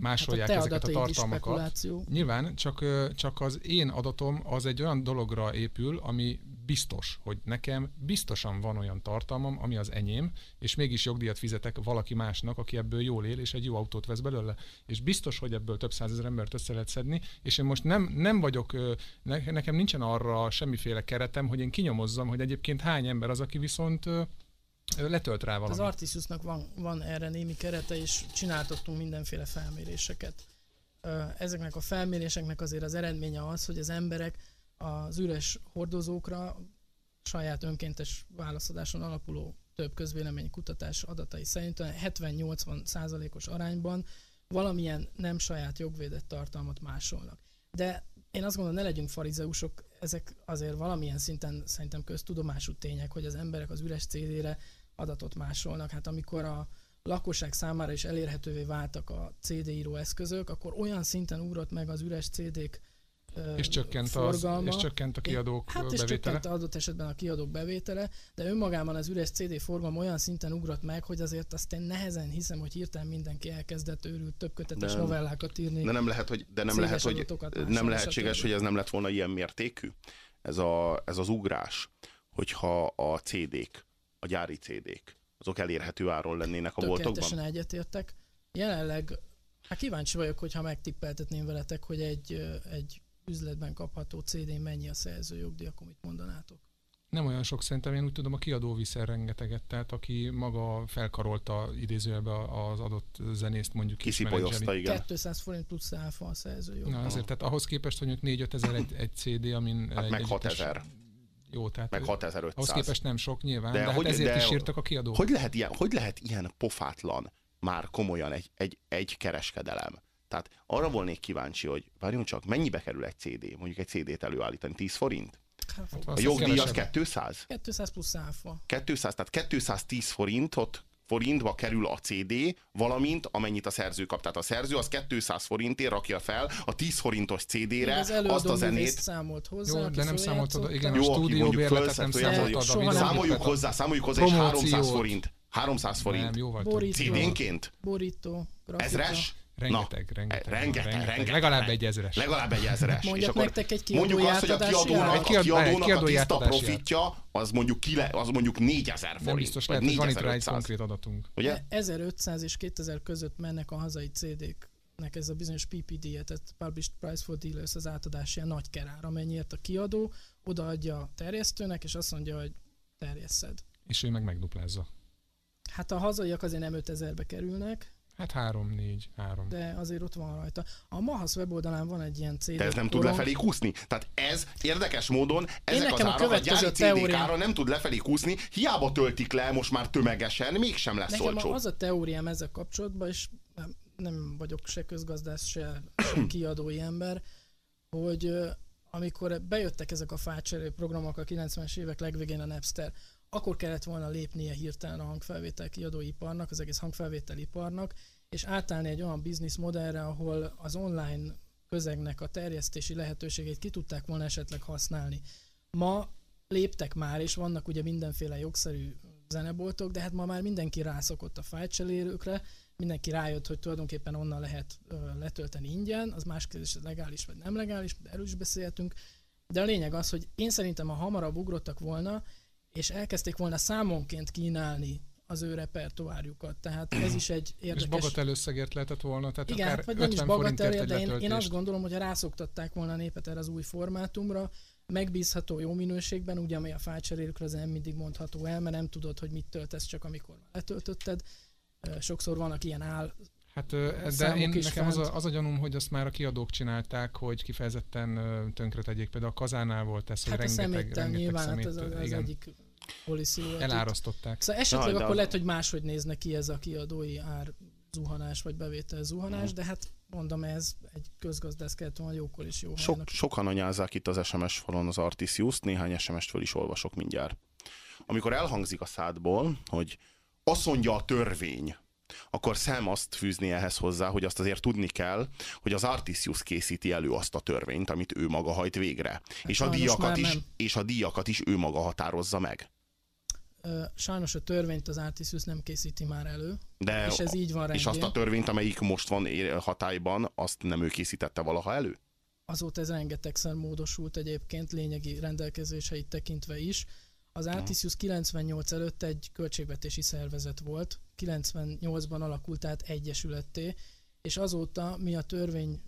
D: másolják
E: hát a
D: ezeket a tartalmakat. Nyilván, csak, csak az én adatom az egy olyan dologra épül, ami biztos, hogy nekem biztosan van olyan tartalmam, ami az enyém, és mégis jogdíjat fizetek valaki másnak, aki ebből jól él, és egy jó autót vesz belőle. És biztos, hogy ebből több százezer embert össze lehet szedni, és én most nem, nem vagyok, ne, nekem nincsen arra semmiféle keretem, hogy én kinyomozzam, hogy egyébként hány ember az, aki viszont letölt rá
E: Az
D: valamit.
E: Artisiusnak van, van erre némi kerete, és csináltattunk mindenféle felméréseket. Ezeknek a felméréseknek azért az eredménye az, hogy az emberek az üres hordozókra saját önkéntes válaszadáson alapuló több közvélemény kutatás adatai szerint olyan 70-80 százalékos arányban valamilyen nem saját jogvédett tartalmat másolnak. De én azt gondolom, ne legyünk farizeusok, ezek azért valamilyen szinten szerintem köztudomású tények, hogy az emberek az üres CD-re adatot másolnak. Hát amikor a lakosság számára is elérhetővé váltak a CD író eszközök, akkor olyan szinten ugrott meg az üres CD-k
D: és csökkent, az,
E: forgalma.
D: és csökkent a kiadók
E: Hát
D: ö,
E: és
D: bevétele.
E: csökkent adott esetben a kiadók bevétele, de önmagában az üres CD forgalom olyan szinten ugrott meg, hogy azért azt én nehezen hiszem, hogy hirtelen mindenki elkezdett őrült több kötetes
B: Nem.
E: novellákat írni.
B: De nem lehet, hogy, de nem, lehet, hogy nem lehetséges,
E: stb.
B: hogy ez nem lett volna ilyen mértékű, ez, a, ez az ugrás, hogyha a CD-k, a gyári CD-k, azok elérhető áron lennének a boltokban.
E: Tökéletesen egyetértek. Jelenleg, hát kíváncsi vagyok, hogyha megtippeltetném veletek, hogy egy, egy üzletben kapható CD-n mennyi a szerzőjogdíj, akkor mit mondanátok?
D: Nem olyan sok szerintem, én úgy tudom, a kiadó viszel rengeteget, tehát aki maga felkarolta idézőjelbe az adott zenészt mondjuk
B: Kiszipolyozta, igen.
E: 200 forint plusz áfa a szerző.
D: Na, azért, tehát ahhoz képest, hogy 4-5 ezer egy, egy CD, amin
B: Hát
D: egy,
B: meg
D: egy
B: 6000.
D: Jó, tehát
B: Meg
D: ahhoz
B: 6500.
D: képest nem sok nyilván,
B: De
D: de, de
B: hogy-
D: hát ezért
B: de
D: is írtak a kiadók.
B: Hogy lehet ilyen, hogy lehet ilyen pofátlan már komolyan egy, egy, egy kereskedelem? Tehát arra volnék kíváncsi, hogy várjunk csak, mennyibe kerül egy CD? Mondjuk egy CD-t előállítani, 10 forint?
E: Hát,
B: A jogdíj az
D: kevesebb.
B: 200?
E: 200 plusz áfa.
B: 200, tehát 210 forintot forintba kerül a CD, valamint amennyit a szerző kap. Tehát a szerző az 200 forintért rakja fel a 10 forintos CD-re
E: az
B: azt a zenét.
E: számolt hozzá,
D: Jó, de nem számoltad,
E: följátszotta.
D: igen,
B: Jó,
D: a
B: aki
D: stúdió
B: mondjuk
D: bérletet nem
B: fölszett,
D: számoltad,
E: soha
D: a
E: nem-
D: videóklipet,
B: Számoljuk hozzá, számoljuk hozzá, és
D: promóciót.
B: 300 forint. 300 forint.
D: Nem.
E: Borító,
B: CD-nként?
E: borító, grafika.
B: Ezres?
D: Rengeteg,
B: Na,
D: rengeteg,
B: rengeteg,
D: rengeteg.
B: rengeteg.
D: Legalább egy ezres.
B: Legalább egy ezres.
E: Mondjak
B: és akkor
E: nektek egy
B: mondjuk azt, hogy a kiadónak, a
D: Egy kiad- egy
B: kiadónak a
D: kiadói
B: tiszta profitja az mondjuk, kile, az mondjuk 4000 forint.
D: Nem biztos,
B: vagy
D: lehet, hogy van itt rá egy
B: 4500.
D: konkrét adatunk.
B: Ugye?
E: 1500 és 2000 között mennek a hazai CD-knek ez a bizonyos PPD-je, tehát Published Price for Dealers az átadási ilyen nagy kerár, amennyiért a kiadó odaadja a terjesztőnek, és azt mondja, hogy terjesszed.
D: És ő meg megduplázza.
E: Hát a hazaiak azért nem 5000-be kerülnek,
D: Hát három, négy, három.
E: de azért ott van rajta. A Mahasz weboldalán van egy ilyen CD
B: De ez nem tud lefelé kúszni. Tehát ez érdekes módon, ezek az
E: nekem a
B: árak a
E: következő
B: gyári
E: teóriám-
B: CD-kára nem tud lefelé kúszni, hiába töltik le most már tömegesen, mégsem lesz
E: Nekem
B: olcsó.
E: az a teóriám ezzel kapcsolatban, és nem, nem vagyok se közgazdász, se, se kiadói ember, hogy amikor bejöttek ezek a fácserő programok a 90-es évek legvégén a Napster, akkor kellett volna lépnie hirtelen a hangfelvétel kiadóiparnak, az egész hangfelvételiparnak, és átállni egy olyan bizniszmodellre, ahol az online közegnek a terjesztési lehetőségét ki tudták volna esetleg használni. Ma léptek már, és vannak ugye mindenféle jogszerű zeneboltok, de hát ma már mindenki rászokott a fájtcselérőkre, mindenki rájött, hogy tulajdonképpen onnan lehet letölteni ingyen, az más kérdés, hogy legális vagy nem legális, erről is beszéltünk. De a lényeg az, hogy én szerintem, ha hamarabb ugrottak volna, és elkezdték volna számonként kínálni az ő repertoárjukat. Tehát ez is egy
D: És
E: érdekes...
D: bagatel összegért lehetett volna, tehát
E: Igen,
D: akár
E: hát vagy nem is
D: 50
E: bagatell,
D: forintért egy
E: de én, én azt gondolom, hogy rászoktatták volna a népet erre az új formátumra, megbízható jó minőségben, ugye ami a fájcserélőkre az nem mindig mondható el, mert nem tudod, hogy mit töltesz csak amikor letöltötted. Sokszor vannak ilyen áll
D: Hát, de
E: számok
D: én,
E: is
D: nekem az a, az a gyanúm, hogy azt már a kiadók csinálták, hogy kifejezetten tönkre tegyék. Például a kazánál volt ez, hogy
E: Hát a
D: rengeteg,
E: szeméttel
D: rengeteg
E: nyilván, hát
D: szemét,
E: ez, az, az
D: igen,
E: egyik policy volt. itt.
D: elárasztották.
E: Szóval esetleg
B: de
E: akkor
B: az-
E: lehet, hogy máshogy nézne ki ez a kiadói ár zuhanás, vagy bevétel zuhanás,
B: Mhm.
E: de hát mondom, ez egy közgazdász kellett volna jókor is jó
B: Sok, sokan anyázzák itt az SMS falon az Artisius-t, néhány SMS-t föl is olvasok mindjárt. Amikor elhangzik a szádból, hogy azt mondja a törvény, akkor Sam azt fűzni ehhez hozzá, hogy azt azért tudni kell, hogy az Artisius készíti elő azt a törvényt, amit ő maga hajt végre. és, a díjakat is,
E: nem.
B: és a díjakat is ő maga határozza meg.
E: Sajnos a törvényt az Artisius nem készíti már elő,
B: De
E: és ez így van
B: és
E: rendjén.
B: azt a törvényt, amelyik most van hatályban, azt nem ő készítette valaha elő?
E: Azóta ez rengetegszer módosult egyébként lényegi rendelkezéseit tekintve is. Az Artisius 98 előtt egy költségvetési szervezet volt, 98-ban alakult át egyesületté, és azóta mi a törvényre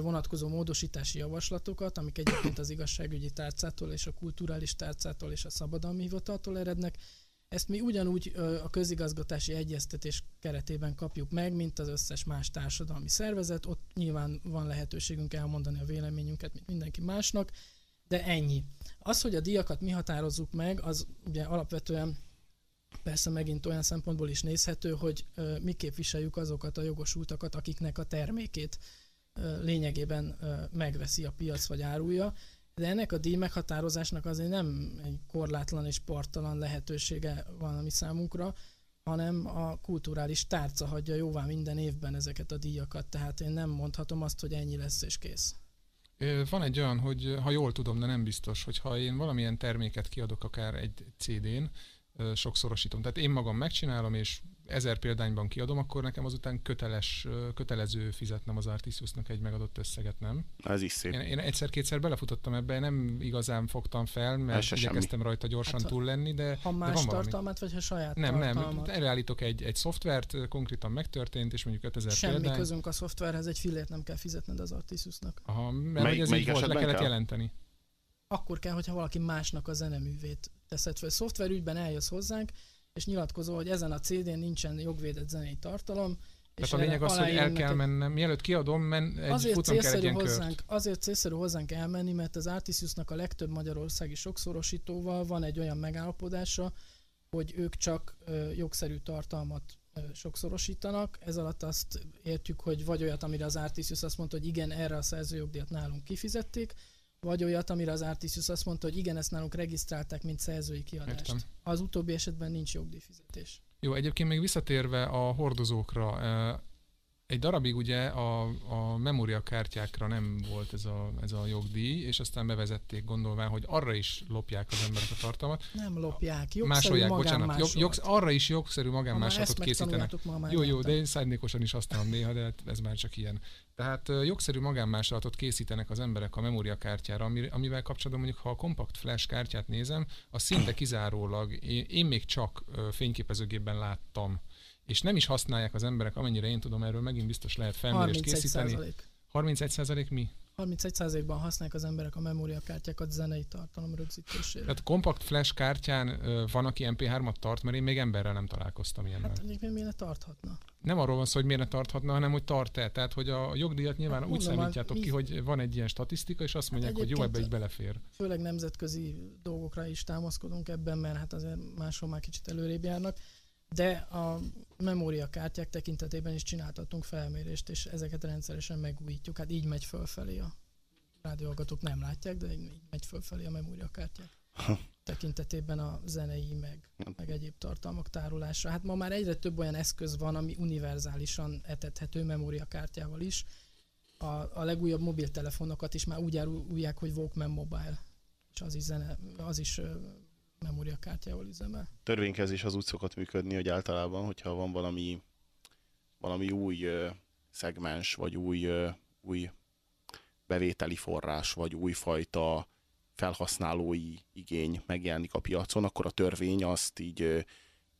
E: vonatkozó módosítási javaslatokat, amik egyébként az igazságügyi tárcától és a kulturális tárcától és a szabadalmi hivataltól erednek, ezt mi ugyanúgy a közigazgatási egyeztetés keretében kapjuk meg, mint az összes más társadalmi szervezet. Ott nyilván van lehetőségünk elmondani a véleményünket, mint mindenki másnak, de ennyi. Az, hogy a díjakat mi határozzuk meg, az ugye alapvetően persze megint olyan szempontból is nézhető, hogy mi képviseljük azokat a jogosultakat, akiknek a termékét lényegében megveszi a piac vagy árulja. De ennek a díj meghatározásnak azért nem egy korlátlan és partalan lehetősége van a mi számunkra, hanem a kulturális tárca hagyja jóvá minden évben ezeket a díjakat, tehát én nem mondhatom azt, hogy ennyi lesz és kész.
D: Van egy olyan, hogy ha jól tudom, de nem biztos, hogy ha én valamilyen terméket kiadok akár egy CD-n, sokszorosítom. Tehát én magam megcsinálom, és ezer példányban kiadom, akkor nekem azután köteles, kötelező fizetnem az Artisiusnak egy megadott összeget, nem?
B: Ez is szép.
D: Én, én egyszer-kétszer belefutottam ebbe, nem igazán fogtam fel,
B: Ez
D: mert
B: se
D: igyekeztem rajta gyorsan
E: Hát,
D: túl lenni, de,
E: Ha
D: de
E: más
D: van valami.
E: tartalmat, vagy ha saját
D: Nem, nem,
E: tartalmat.
D: előállítok egy, egy szoftvert, konkrétan megtörtént, és mondjuk 5000
E: Semmi
D: példány.
E: közünk a szoftverhez, egy fillért nem kell fizetned az Artisiusnak.
D: Aha, mert
B: Melyik-
D: ez
B: melyik
D: így volt, le kellett
B: kell?
D: jelenteni.
E: akkor kell, hogyha valaki másnak a zeneművét teszed fel. Szoftverügyben eljössz hozzánk, és nyilatkozol, hogy ezen a CD-n nincsen jogvédett zenei tartalom,
D: tehát a lényeg az, hogy el kell neked... mennem, mielőtt kiadom, men, egy azért futam kell egy
E: hozzánk, kört. Azért célszerű hozzánk elmenni, mert az Artisiusnak a legtöbb magyarországi sokszorosítóval van egy olyan megállapodása, hogy ők csak ö, jogszerű tartalmat ö, sokszorosítanak. Ez alatt azt értjük, hogy vagy olyat, amire az Artisius azt mondta, hogy igen, erre a szerzőjogdíjat nálunk kifizették, vagy olyat, amire az Artisius azt mondta, hogy igen, ezt nálunk regisztrálták, mint szerzői kiadást. Értem. Az utóbbi esetben nincs jogdíjfizetés.
D: Jó, egyébként még visszatérve a hordozókra, egy darabig ugye a, a memóriakártyákra nem volt ez a, ez a jogdíj, és aztán bevezették gondolván, hogy arra is lopják az emberek a tartalmat.
E: Nem lopják, jogszerű másolják, bocsánat, jog, jog,
D: arra is jogszerű magánmásolatot készítenek. Jó, jó, de én szándékosan is használom néha, de ez már csak ilyen. Tehát jogszerű magánmásolatot készítenek az emberek a memóriakártyára, amivel kapcsolatban mondjuk, ha a kompakt flash kártyát nézem, az szinte kizárólag, én, én még csak fényképezőgépben láttam és nem is használják az emberek, amennyire én tudom, erről megint biztos lehet felmérést készíteni. 31 százalék mi?
E: 31%-ban használják az emberek a memóriakártyákat zenei tartalom rögzítésére.
D: Tehát kompakt flash kártyán van, aki MP3-at tart, mert én még emberrel nem találkoztam ilyennel.
E: Hát egyébként miért ne tarthatna?
D: Nem arról van szó, hogy miért ne tarthatna, hanem hogy tart-e. Tehát, hogy a jogdíjat nyilván hát, úgy mondom, számítjátok mi... ki, hogy van egy ilyen statisztika, és azt mondják, hát hogy jó, ebbe így belefér.
E: Főleg nemzetközi dolgokra is támaszkodunk ebben, mert hát azért máshol már kicsit előrébb járnak de a memóriakártyák tekintetében is csináltatunk felmérést, és ezeket rendszeresen megújítjuk. Hát így megy fölfelé a rádióhallgatók nem látják, de így megy fölfelé a memóriakártyák tekintetében a zenei, meg, meg egyéb tartalmak tárolása. Hát ma már egyre több olyan eszköz van, ami univerzálisan etethető memóriakártyával is. A, a legújabb mobiltelefonokat is már úgy árulják, hogy Walkman Mobile, és az is, zene, az is memóriakártyával üzemel.
B: Törvénykezés az úgy szokott működni, hogy általában, hogyha van valami, valami új ö, szegmens, vagy új, ö, új bevételi forrás, vagy újfajta felhasználói igény megjelenik a piacon, akkor a törvény azt így ö,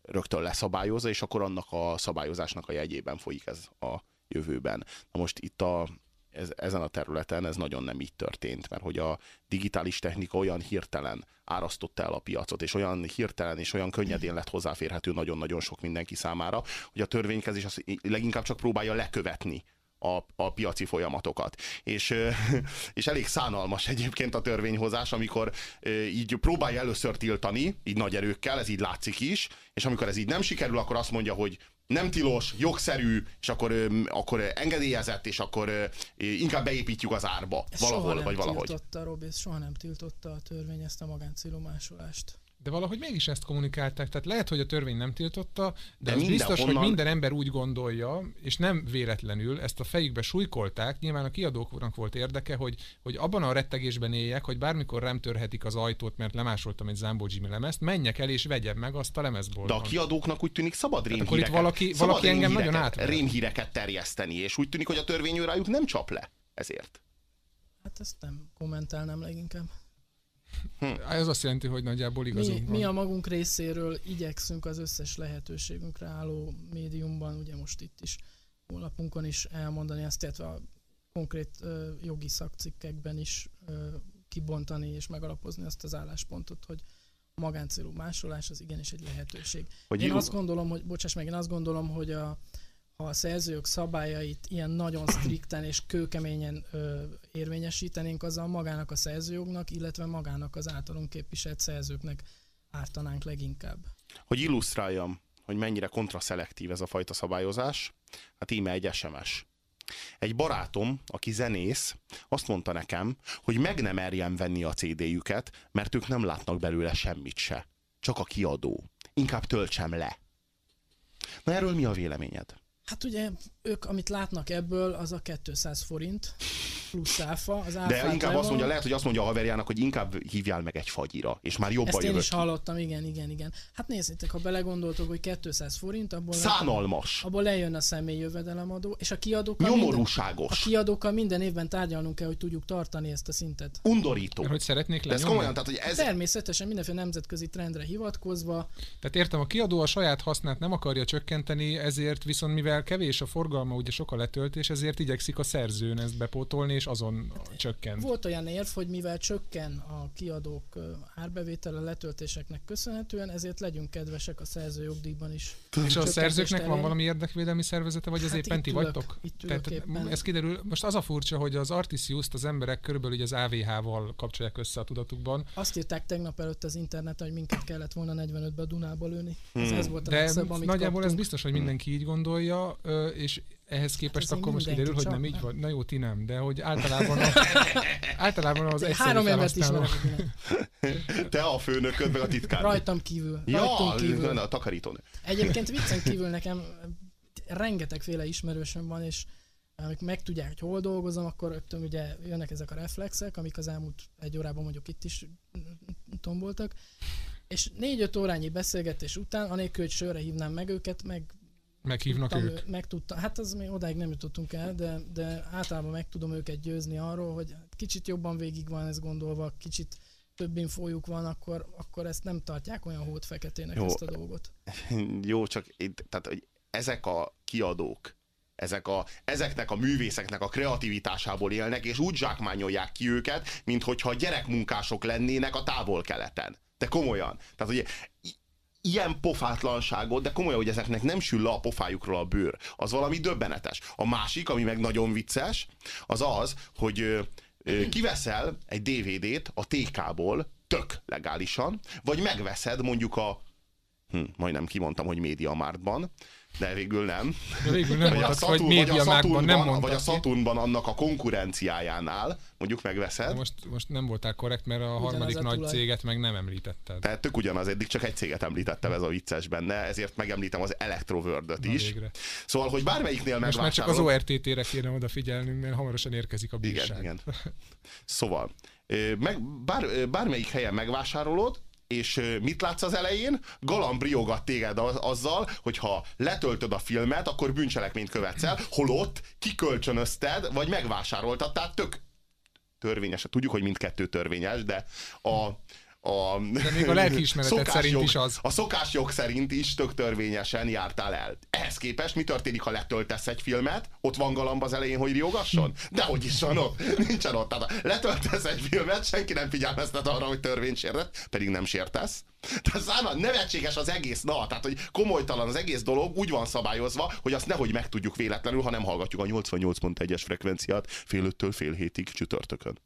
B: rögtön leszabályozza, és akkor annak a szabályozásnak a jegyében folyik ez a jövőben. Na most itt a, ez, ezen a területen ez nagyon nem így történt, mert hogy a digitális technika olyan hirtelen árasztotta el a piacot, és olyan hirtelen és olyan könnyedén lett hozzáférhető nagyon-nagyon sok mindenki számára, hogy a törvénykezés az leginkább csak próbálja lekövetni a, a piaci folyamatokat. És, és elég szánalmas egyébként a törvényhozás, amikor így próbálja először tiltani, így nagy erőkkel, ez így látszik is, és amikor ez így nem sikerül, akkor azt mondja, hogy nem tilos, jogszerű, és akkor, akkor engedélyezett, és akkor inkább beépítjük az árba
E: ez
B: valahol,
E: soha nem
B: vagy valahogy.
E: Tiltotta, Robi, soha nem tiltotta a törvény ezt a magáncélú másolást.
D: De valahogy mégis ezt kommunikálták. Tehát lehet, hogy a törvény nem tiltotta, de, de az biztos, onnan... hogy minden ember úgy gondolja, és nem véletlenül ezt a fejükbe súlykolták. Nyilván a kiadóknak volt érdeke, hogy, hogy abban a rettegésben éljek, hogy bármikor rám törhetik az ajtót, mert lemásoltam egy Zambó Jimmy lemezt, menjek el és vegyem meg azt a lemezból.
B: De a kiadóknak úgy tűnik szabad rémhíreket. Akkor itt valaki, szabad valaki engem nagyon át. Rémhíreket terjeszteni, és úgy tűnik, hogy a törvény rájuk nem csap le ezért.
E: Hát ezt nem kommentálnám leginkább.
D: Hm. Ez azt jelenti, hogy nagyjából igazunk
E: mi, van. Mi a magunk részéről igyekszünk az összes lehetőségünkre álló médiumban, ugye most itt is honlapunkon is elmondani ezt, illetve a konkrét uh, jogi szakcikkekben is uh, kibontani és megalapozni azt az álláspontot, hogy a magáncélú másolás az igenis egy lehetőség. Hogy én azt gondolom, hogy, bocsáss meg, én azt gondolom, hogy a, ha a szerzők szabályait ilyen nagyon strikten és kőkeményen ö, érvényesítenénk, azzal magának a szerzőjognak, illetve magának az általunk képviselt szerzőknek ártanánk leginkább.
B: Hogy illusztráljam, hogy mennyire kontraszelektív ez a fajta szabályozás, hát íme egy SMS. Egy barátom, aki zenész, azt mondta nekem, hogy meg nem merjem venni a CD-jüket, mert ők nem látnak belőle semmit se. Csak a kiadó. Inkább töltsem le. Na erről mi a véleményed?
E: Hát ugye ők, amit látnak ebből, az a 200 forint plusz áfa. Az
B: De inkább azt mondja, lehet, hogy azt mondja a haverjának, hogy inkább hívjál meg egy fagyira, és már jobban
E: Ezt én is hallottam, igen, igen, igen. Hát nézzétek, ha belegondoltok, hogy 200 forint, abból,
B: Szánalmas.
E: Le, abból lejön a személy jövedelemadó, és a kiadókkal
B: Nyomorúságos.
E: Minden, a kiadókkal minden évben tárgyalnunk kell, hogy tudjuk tartani ezt a szintet.
B: Undorító.
D: Mert hogy szeretnék
B: lenni. ez komolyan, tehát, hogy ez...
E: Természetesen mindenféle nemzetközi trendre hivatkozva.
D: Tehát értem, a kiadó a saját hasznát nem akarja csökkenteni, ezért viszont mivel kevés a forgalma, ugye sok a letöltés, ezért igyekszik a szerzőn ezt bepótolni, és azon csökkent.
E: Volt olyan érv, hogy mivel csökken a kiadók árbevétele letöltéseknek köszönhetően, ezért legyünk kedvesek a szerzőjogdíjban is.
D: És a szerzőknek van
E: elérni.
D: valami érdekvédelmi szervezete, vagy az
E: Hát
D: éppen
E: itt
D: ti
E: ülök,
D: vagytok?
E: itt ülök
D: Tehát
E: éppen.
D: ez kiderül, most az a furcsa, hogy az Artisius-t az emberek körülbelül az AVH-val kapcsolják össze a tudatukban,
E: Azt írták tegnap előtt az interneten, hogy minket kellett volna 45-be a Dunába lőni. Ez, ez volt a
D: de
E: legszebb, amit
D: nagyjából ez
E: kaptunk.
D: biztos, hogy mindenki így gondolja, és ehhez képest
E: azért
D: akkor most kiderül, hogy nem így van. Na jó, ti nem, de hogy általában, a, általában az egyszerű
E: Három embert akinek.
B: Te a főnököd, meg a titkár.
E: rajtam kívül.
B: Ja,
E: rajtunk kívül.
B: a takarítónő.
E: Egyébként viccen kívül nekem rengetegféle ismerősöm van, és amik megtudják, hogy hol dolgozom, akkor rögtön ugye jönnek ezek a reflexek, amik az elmúlt egy órában mondjuk itt is tomboltak. És négy-öt órányi beszélgetés után, anélkül, hogy sörre hívnám meg őket, meg
D: Meghívnak
E: tudtam,
D: ők.
E: meg tudtam, hát az még odáig nem jutottunk el, de, de általában meg tudom őket győzni arról, hogy kicsit jobban végig van ez gondolva, kicsit több infójuk van, akkor, akkor ezt nem tartják olyan hót feketének
B: Jó.
E: ezt a dolgot.
B: Jó, csak itt, tehát, hogy ezek a kiadók, ezek a, ezeknek a művészeknek a kreativitásából élnek, és úgy zsákmányolják ki őket, mint hogyha gyerekmunkások lennének a távol-keleten. De komolyan. Tehát, hogy ilyen pofátlanságot, de komolyan, hogy ezeknek nem sül le a pofájukról a bőr, az valami döbbenetes. A másik, ami meg nagyon vicces, az az, hogy kiveszel egy DVD-t a TK-ból, tök legálisan, vagy megveszed mondjuk a hm, majdnem kimondtam, hogy Mediamarktban, de végül nem.
D: De végül nem
B: Vagy a
D: mondtad,
B: Saturn- vagy a
D: mágban nem
B: Saturnban,
D: mondtad
B: vagy a. Saturnban annak a konkurenciájánál, mondjuk
D: De
B: megveszed,
D: most, most nem voltál korrekt, mert a
E: Ugyanaz
D: harmadik
E: a
D: nagy
E: tulaj.
D: céget meg nem említetted.
B: tehát tök ugyanaz, eddig csak egy céget említettem, ez a vicces benne, ezért megemlítem az Electroworld-öt
D: Na,
B: is.
D: végre.
B: Szóval, hogy bármelyiknél
D: Most már csak az
B: megvásárolod...
D: ORTT-re kéne odafigyelnünk, mert hamarosan érkezik a bírság.
B: Igen, igen. Szóval, meg, bár, bármelyik helyen megvásárolod, és mit látsz az elején? Galambriogat téged az- azzal, hogy ha letöltöd a filmet, akkor bűncselekményt követsz el, holott kikölcsönözted, vagy megvásároltad, tehát tök törvényes. Tudjuk, hogy mindkettő törvényes, de a a,
D: De még a lelkiismereted szerint is az.
B: A szokásjog szerint is tök törvényesen jártál el. Ehhez képest mi történik, ha letöltesz egy filmet? Ott van galamb az elején, hogy riogasson? Dehogy is van ott. Nincsen ott. Tehát letöltesz egy filmet, senki nem figyelmeztet arra, hogy törvényt sértett, pedig nem sértesz. Tehát száma, nevetséges az egész, na, tehát hogy komolytalan az egész dolog, úgy van szabályozva, hogy azt nehogy megtudjuk véletlenül, ha nem hallgatjuk a 88.1-es frekvenciát fél öttől fél hétig csütörtökön.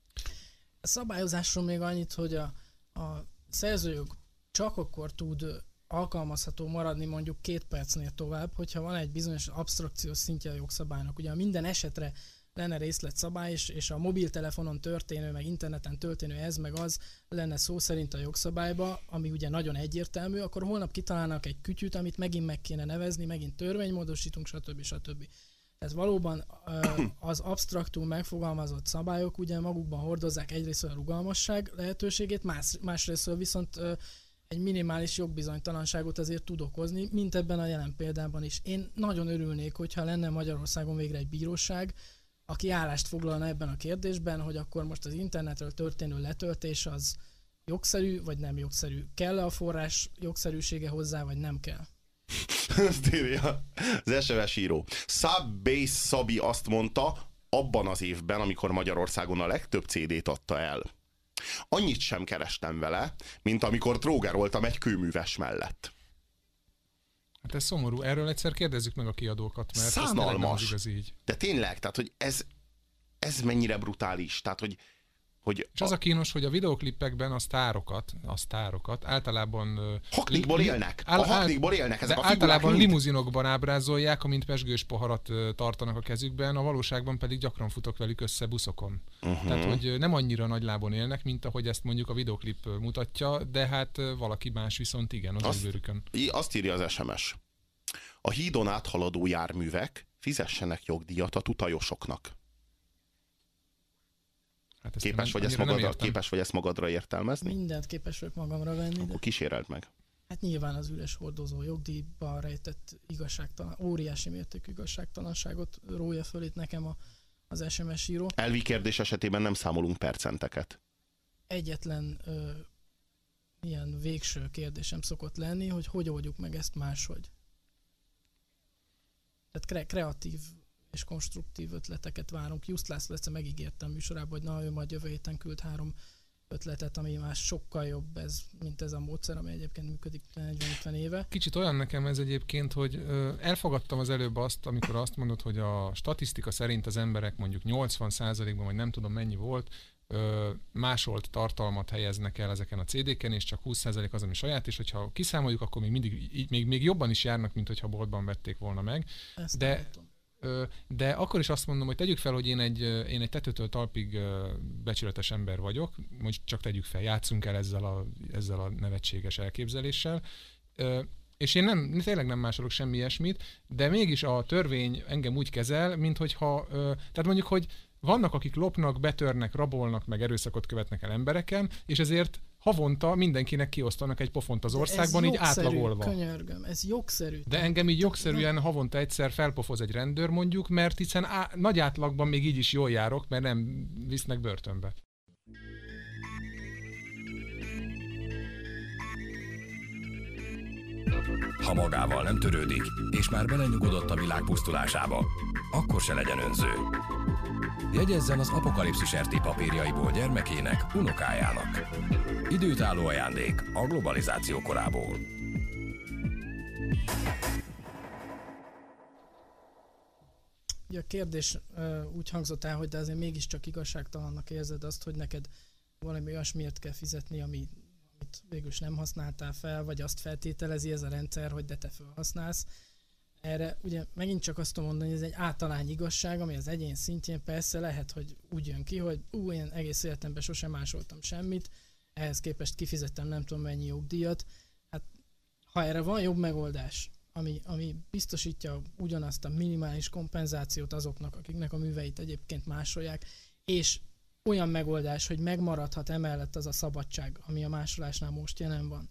E: A szabályozásról még annyit, hogy a, a szerzőjog csak akkor tud alkalmazható maradni mondjuk két percnél tovább, hogyha van egy bizonyos abstrakciós szintje a jogszabálynak. Ugye minden esetre lenne részletszabály, és, és a mobiltelefonon történő, meg interneten történő ez, meg az lenne szó szerint a jogszabályba, ami ugye nagyon egyértelmű, akkor holnap kitalálnak egy kütyűt, amit megint meg kéne nevezni, megint törvénymódosítunk, stb. stb. Tehát valóban az absztraktul megfogalmazott szabályok ugye magukban hordozzák egyrészt a rugalmasság lehetőségét, más, másrészt viszont egy minimális jogbizonytalanságot azért tud okozni, mint ebben a jelen példában is. Én nagyon örülnék, hogyha lenne Magyarországon végre egy bíróság, aki állást foglalna ebben a kérdésben, hogy akkor most az internetről történő letöltés az jogszerű, vagy nem jogszerű. Kell-e a forrás jogszerűsége hozzá, vagy nem kell?
B: Azt írja az SMS író. Subbase Szabi azt mondta, abban az évben, amikor Magyarországon a legtöbb CD-t adta el. Annyit sem kerestem vele, mint amikor trógeroltam egy kőműves mellett.
D: Hát ez szomorú. Erről egyszer kérdezzük meg a kiadókat, mert ez tényleg nem az
B: Szánalmas.
D: igazi így.
B: De tényleg, tehát, hogy ez, ez mennyire brutális. Tehát, hogy, hogy
D: És az a kínos, hogy a videoklippekben a sztárokat, a sztárokat általában...
B: haknikból élnek.
D: áll-
B: A haknikból élnek ezek
D: de
B: a
D: általában
B: mind.
D: limuzinokban ábrázolják, amint pesgős poharat tartanak a kezükben, a valóságban pedig gyakran futok velük össze buszokon. Uh-huh. Tehát, hogy nem annyira nagy lábon élnek, mint ahogy ezt mondjuk a videoklip mutatja, de hát valaki más viszont igen, az
B: Azt-
D: őrükön.
B: I- Azt írja az SMS. A hídon áthaladó járművek fizessenek jogdíjat a tutajosoknak.
D: Hát ezt
B: Képes
D: nem-
B: vagy, ezt magadra, képes vagy ezt magadra értelmezni?
E: Mindent képes vagyok magamra venni, de
B: Akkor kíséreld meg.
E: hát nyilván az üres hordozó jogdíjba rejtett igazságtalan, óriási mértékű igazságtalanságot rója föl itt nekem a, az SMS író.
B: Elvi kérdés esetében nem számolunk percenteket.
E: Egyetlen ö, ilyen végső kérdésem szokott lenni, hogy hogy oldjuk meg ezt máshogy. Tehát kre- kreatív és konstruktív ötleteket várunk. Just László egyszer megígértem műsorában, hogy na, ő majd jövő héten küld három ötletet, ami már sokkal jobb ez, mint ez a módszer, ami egyébként működik 40-50 éve.
D: Kicsit olyan nekem ez egyébként, hogy elfogadtam az előbb azt, amikor azt mondod, hogy a statisztika szerint az emberek mondjuk 80%-ban, vagy nem tudom mennyi volt, másolt tartalmat helyeznek el ezeken a CD-ken, és csak 20% az, ami saját, és hogyha kiszámoljuk, akkor még mindig így, még, még jobban is járnak, mint hogyha boltban vették volna meg.
E: Ezt
D: De de akkor is azt mondom, hogy tegyük fel, hogy én egy, én egy tetőtől talpig becsületes ember vagyok, most csak tegyük fel, játszunk el ezzel a, ezzel a nevetséges elképzeléssel, és én nem, tényleg nem másolok semmi ilyesmit, de mégis a törvény engem úgy kezel, mint hogyha, tehát mondjuk, hogy vannak, akik lopnak, betörnek, rabolnak, meg erőszakot követnek el embereken, és ezért havonta mindenkinek kiosztanak egy pofont az országban, így átlagolva.
E: Könyörgöm, ez jogszerű.
D: De engem így jogszerűen havonta egyszer felpofoz egy rendőr mondjuk, mert hiszen á, nagy átlagban még így is jól járok, mert nem visznek börtönbe.
A: Ha magával nem törődik, és már belenyugodott a világ pusztulásába, akkor se legyen önző. Jegyezzen az apokalipszis RT papírjaiból gyermekének, unokájának. Időtálló ajándék a globalizáció korából.
E: A kérdés úgy hangzott el, hogy de azért mégiscsak igazságtalannak érzed azt, hogy neked valami olyasmiért kell fizetni, ami, amit végül nem használtál fel, vagy azt feltételezi ez a rendszer, hogy de te felhasználsz erre ugye megint csak azt tudom mondani, hogy ez egy általány igazság, ami az egyén szintjén persze lehet, hogy úgy jön ki, hogy ú, én egész életemben sosem másoltam semmit, ehhez képest kifizettem nem tudom mennyi jogdíjat. Hát ha erre van jobb megoldás, ami, ami biztosítja ugyanazt a minimális kompenzációt azoknak, akiknek a műveit egyébként másolják, és olyan megoldás, hogy megmaradhat emellett az a szabadság, ami a másolásnál most jelen van,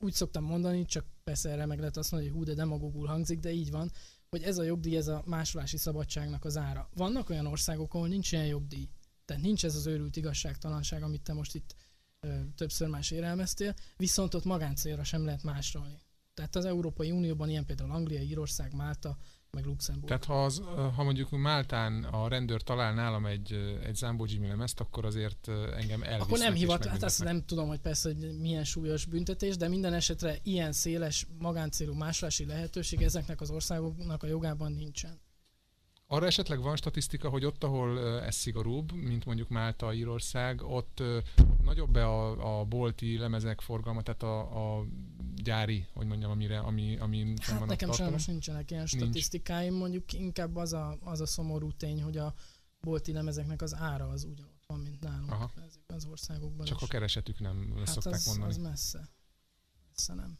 E: úgy szoktam mondani, csak persze erre meg lehet azt mondani, hogy hú, de demagogul hangzik, de így van, hogy ez a jogdíj, ez a másolási szabadságnak az ára. Vannak olyan országok, ahol nincs ilyen jogdíj. Tehát nincs ez az őrült igazságtalanság, amit te most itt ö, többször más érelmeztél, viszont ott magáncélra sem lehet másolni. Tehát az Európai Unióban ilyen például Anglia, Írország, Málta, meg Luxemburg.
D: Tehát ha, az, ha mondjuk Máltán a rendőr talál nálam egy, egy Zambó Jimmy lemezt, akkor azért engem elvisznek.
E: Akkor nem hivat, hát azt nem tudom, hogy persze, hogy milyen súlyos büntetés, de minden esetre ilyen széles magáncélú másolási lehetőség ezeknek az országoknak a jogában nincsen.
D: Arra esetleg van statisztika, hogy ott, ahol ez szigorúbb, mint mondjuk Málta, Írország, ott nagyobb-e a, a bolti lemezek forgalma, tehát a, a gyári, hogy mondjam, amire, ami, ami
E: hát nekem sajnos nincsenek ilyen statisztikáim, Nincs. mondjuk inkább az a, az a szomorú tény, hogy a bolti lemezeknek az ára az ugyanott van, mint nálunk Aha. ezekben az országokban
D: Csak
E: is.
D: a keresetük nem hát szokták
E: az,
D: mondani.
E: az messze. Messze nem.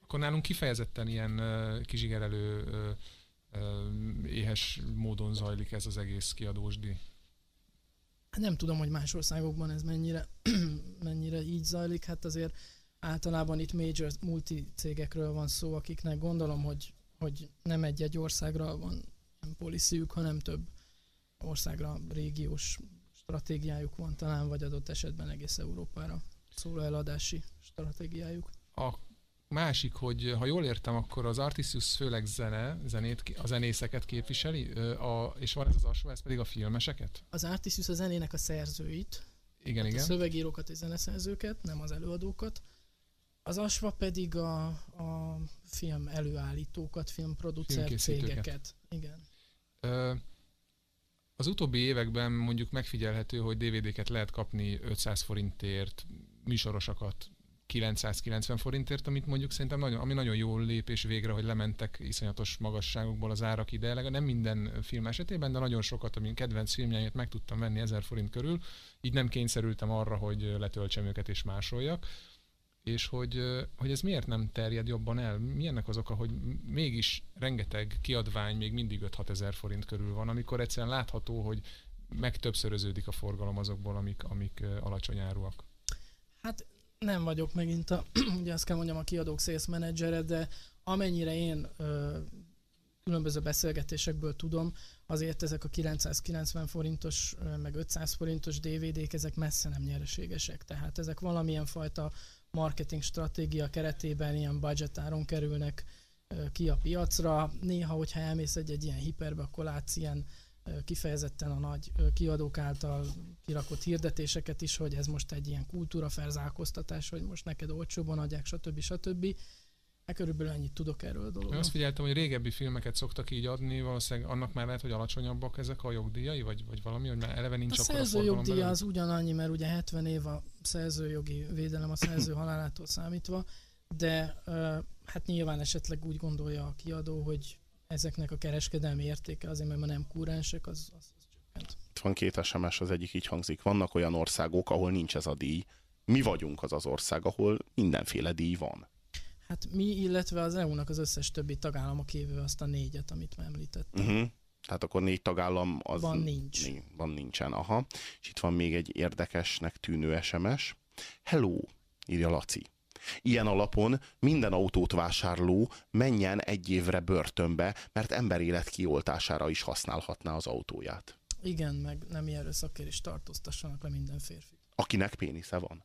D: Akkor nálunk kifejezetten ilyen uh, kizsigerelő uh, éhes módon zajlik ez az egész kiadósdi?
E: Hát nem tudom, hogy más országokban ez mennyire, mennyire így zajlik, hát azért általában itt major multi cégekről van szó, akiknek gondolom, hogy, hogy nem egy-egy országra van policyjük, hanem több országra régiós stratégiájuk van talán, vagy adott esetben egész Európára szóló eladási stratégiájuk.
D: A másik, hogy ha jól értem, akkor az Artisius főleg zene, zenét, a zenészeket képviseli, a, és van ez az alsó, ez pedig a filmeseket?
E: Az Artisius a zenének a szerzőit,
D: igen, hát igen.
E: a szövegírókat és zeneszerzőket, nem az előadókat. Az Asva pedig a, a film előállítókat, filmproducer cégeket. Igen.
D: Ö, az utóbbi években mondjuk megfigyelhető, hogy DVD-ket lehet kapni 500 forintért, műsorosakat 990 forintért, amit mondjuk szerintem nagyon, ami nagyon jó lépés végre, hogy lementek iszonyatos magasságokból az árak ide, nem minden film esetében, de nagyon sokat, amin kedvenc filmjeit meg tudtam venni 1000 forint körül, így nem kényszerültem arra, hogy letöltsem őket és másoljak és hogy, hogy ez miért nem terjed jobban el? Mi ennek az oka, hogy mégis rengeteg kiadvány még mindig 5-6 ezer forint körül van, amikor egyszerűen látható, hogy megtöbbszöröződik a forgalom azokból, amik, amik alacsony áruak?
E: Hát nem vagyok megint a, ugye azt kell mondjam, a kiadók sales menedzsere, de amennyire én ö, különböző beszélgetésekből tudom, azért ezek a 990 forintos, meg 500 forintos DVD-k, ezek messze nem nyereségesek. Tehát ezek valamilyen fajta marketing stratégia keretében ilyen budgetáron kerülnek ki a piacra. Néha, hogyha elmész egy-egy ilyen hiperbe, akkor látsz ilyen kifejezetten a nagy kiadók által kirakott hirdetéseket is, hogy ez most egy ilyen kultúrafelzálkoztatás, hogy most neked olcsóban adják, stb. stb. Hát körülbelül ennyit tudok erről a dologról.
D: Én azt figyeltem, hogy régebbi filmeket szoktak így adni, valószínűleg annak már lehet, hogy alacsonyabbak ezek a jogdíjai, vagy, vagy valami, hogy már eleve nincs
E: a
D: akkor
E: szerzőjogdíja az ugyanannyi, mert ugye 70 év a szerzőjogi védelem a szerző halálától számítva, de hát nyilván esetleg úgy gondolja a kiadó, hogy ezeknek a kereskedelmi értéke azért, mert ma nem kúrensek, az, az, az csökkent.
B: Itt van két SMS, az egyik így hangzik. Vannak olyan országok, ahol nincs ez a díj. Mi vagyunk az az ország, ahol mindenféle díj van.
E: Hát mi, illetve az EU-nak az összes többi tagállama kívül azt a négyet, amit már említettem. Uh-huh.
B: Tehát akkor négy tagállam az...
E: Van nincs.
B: Van nincsen, aha. És itt van még egy érdekesnek tűnő SMS. Hello, írja Laci. Ilyen alapon minden autót vásárló menjen egy évre börtönbe, mert emberélet kioltására is használhatná az autóját.
E: Igen, meg nem ilyen erőszakért is tartóztassanak le minden férfi.
B: Akinek pénisze van.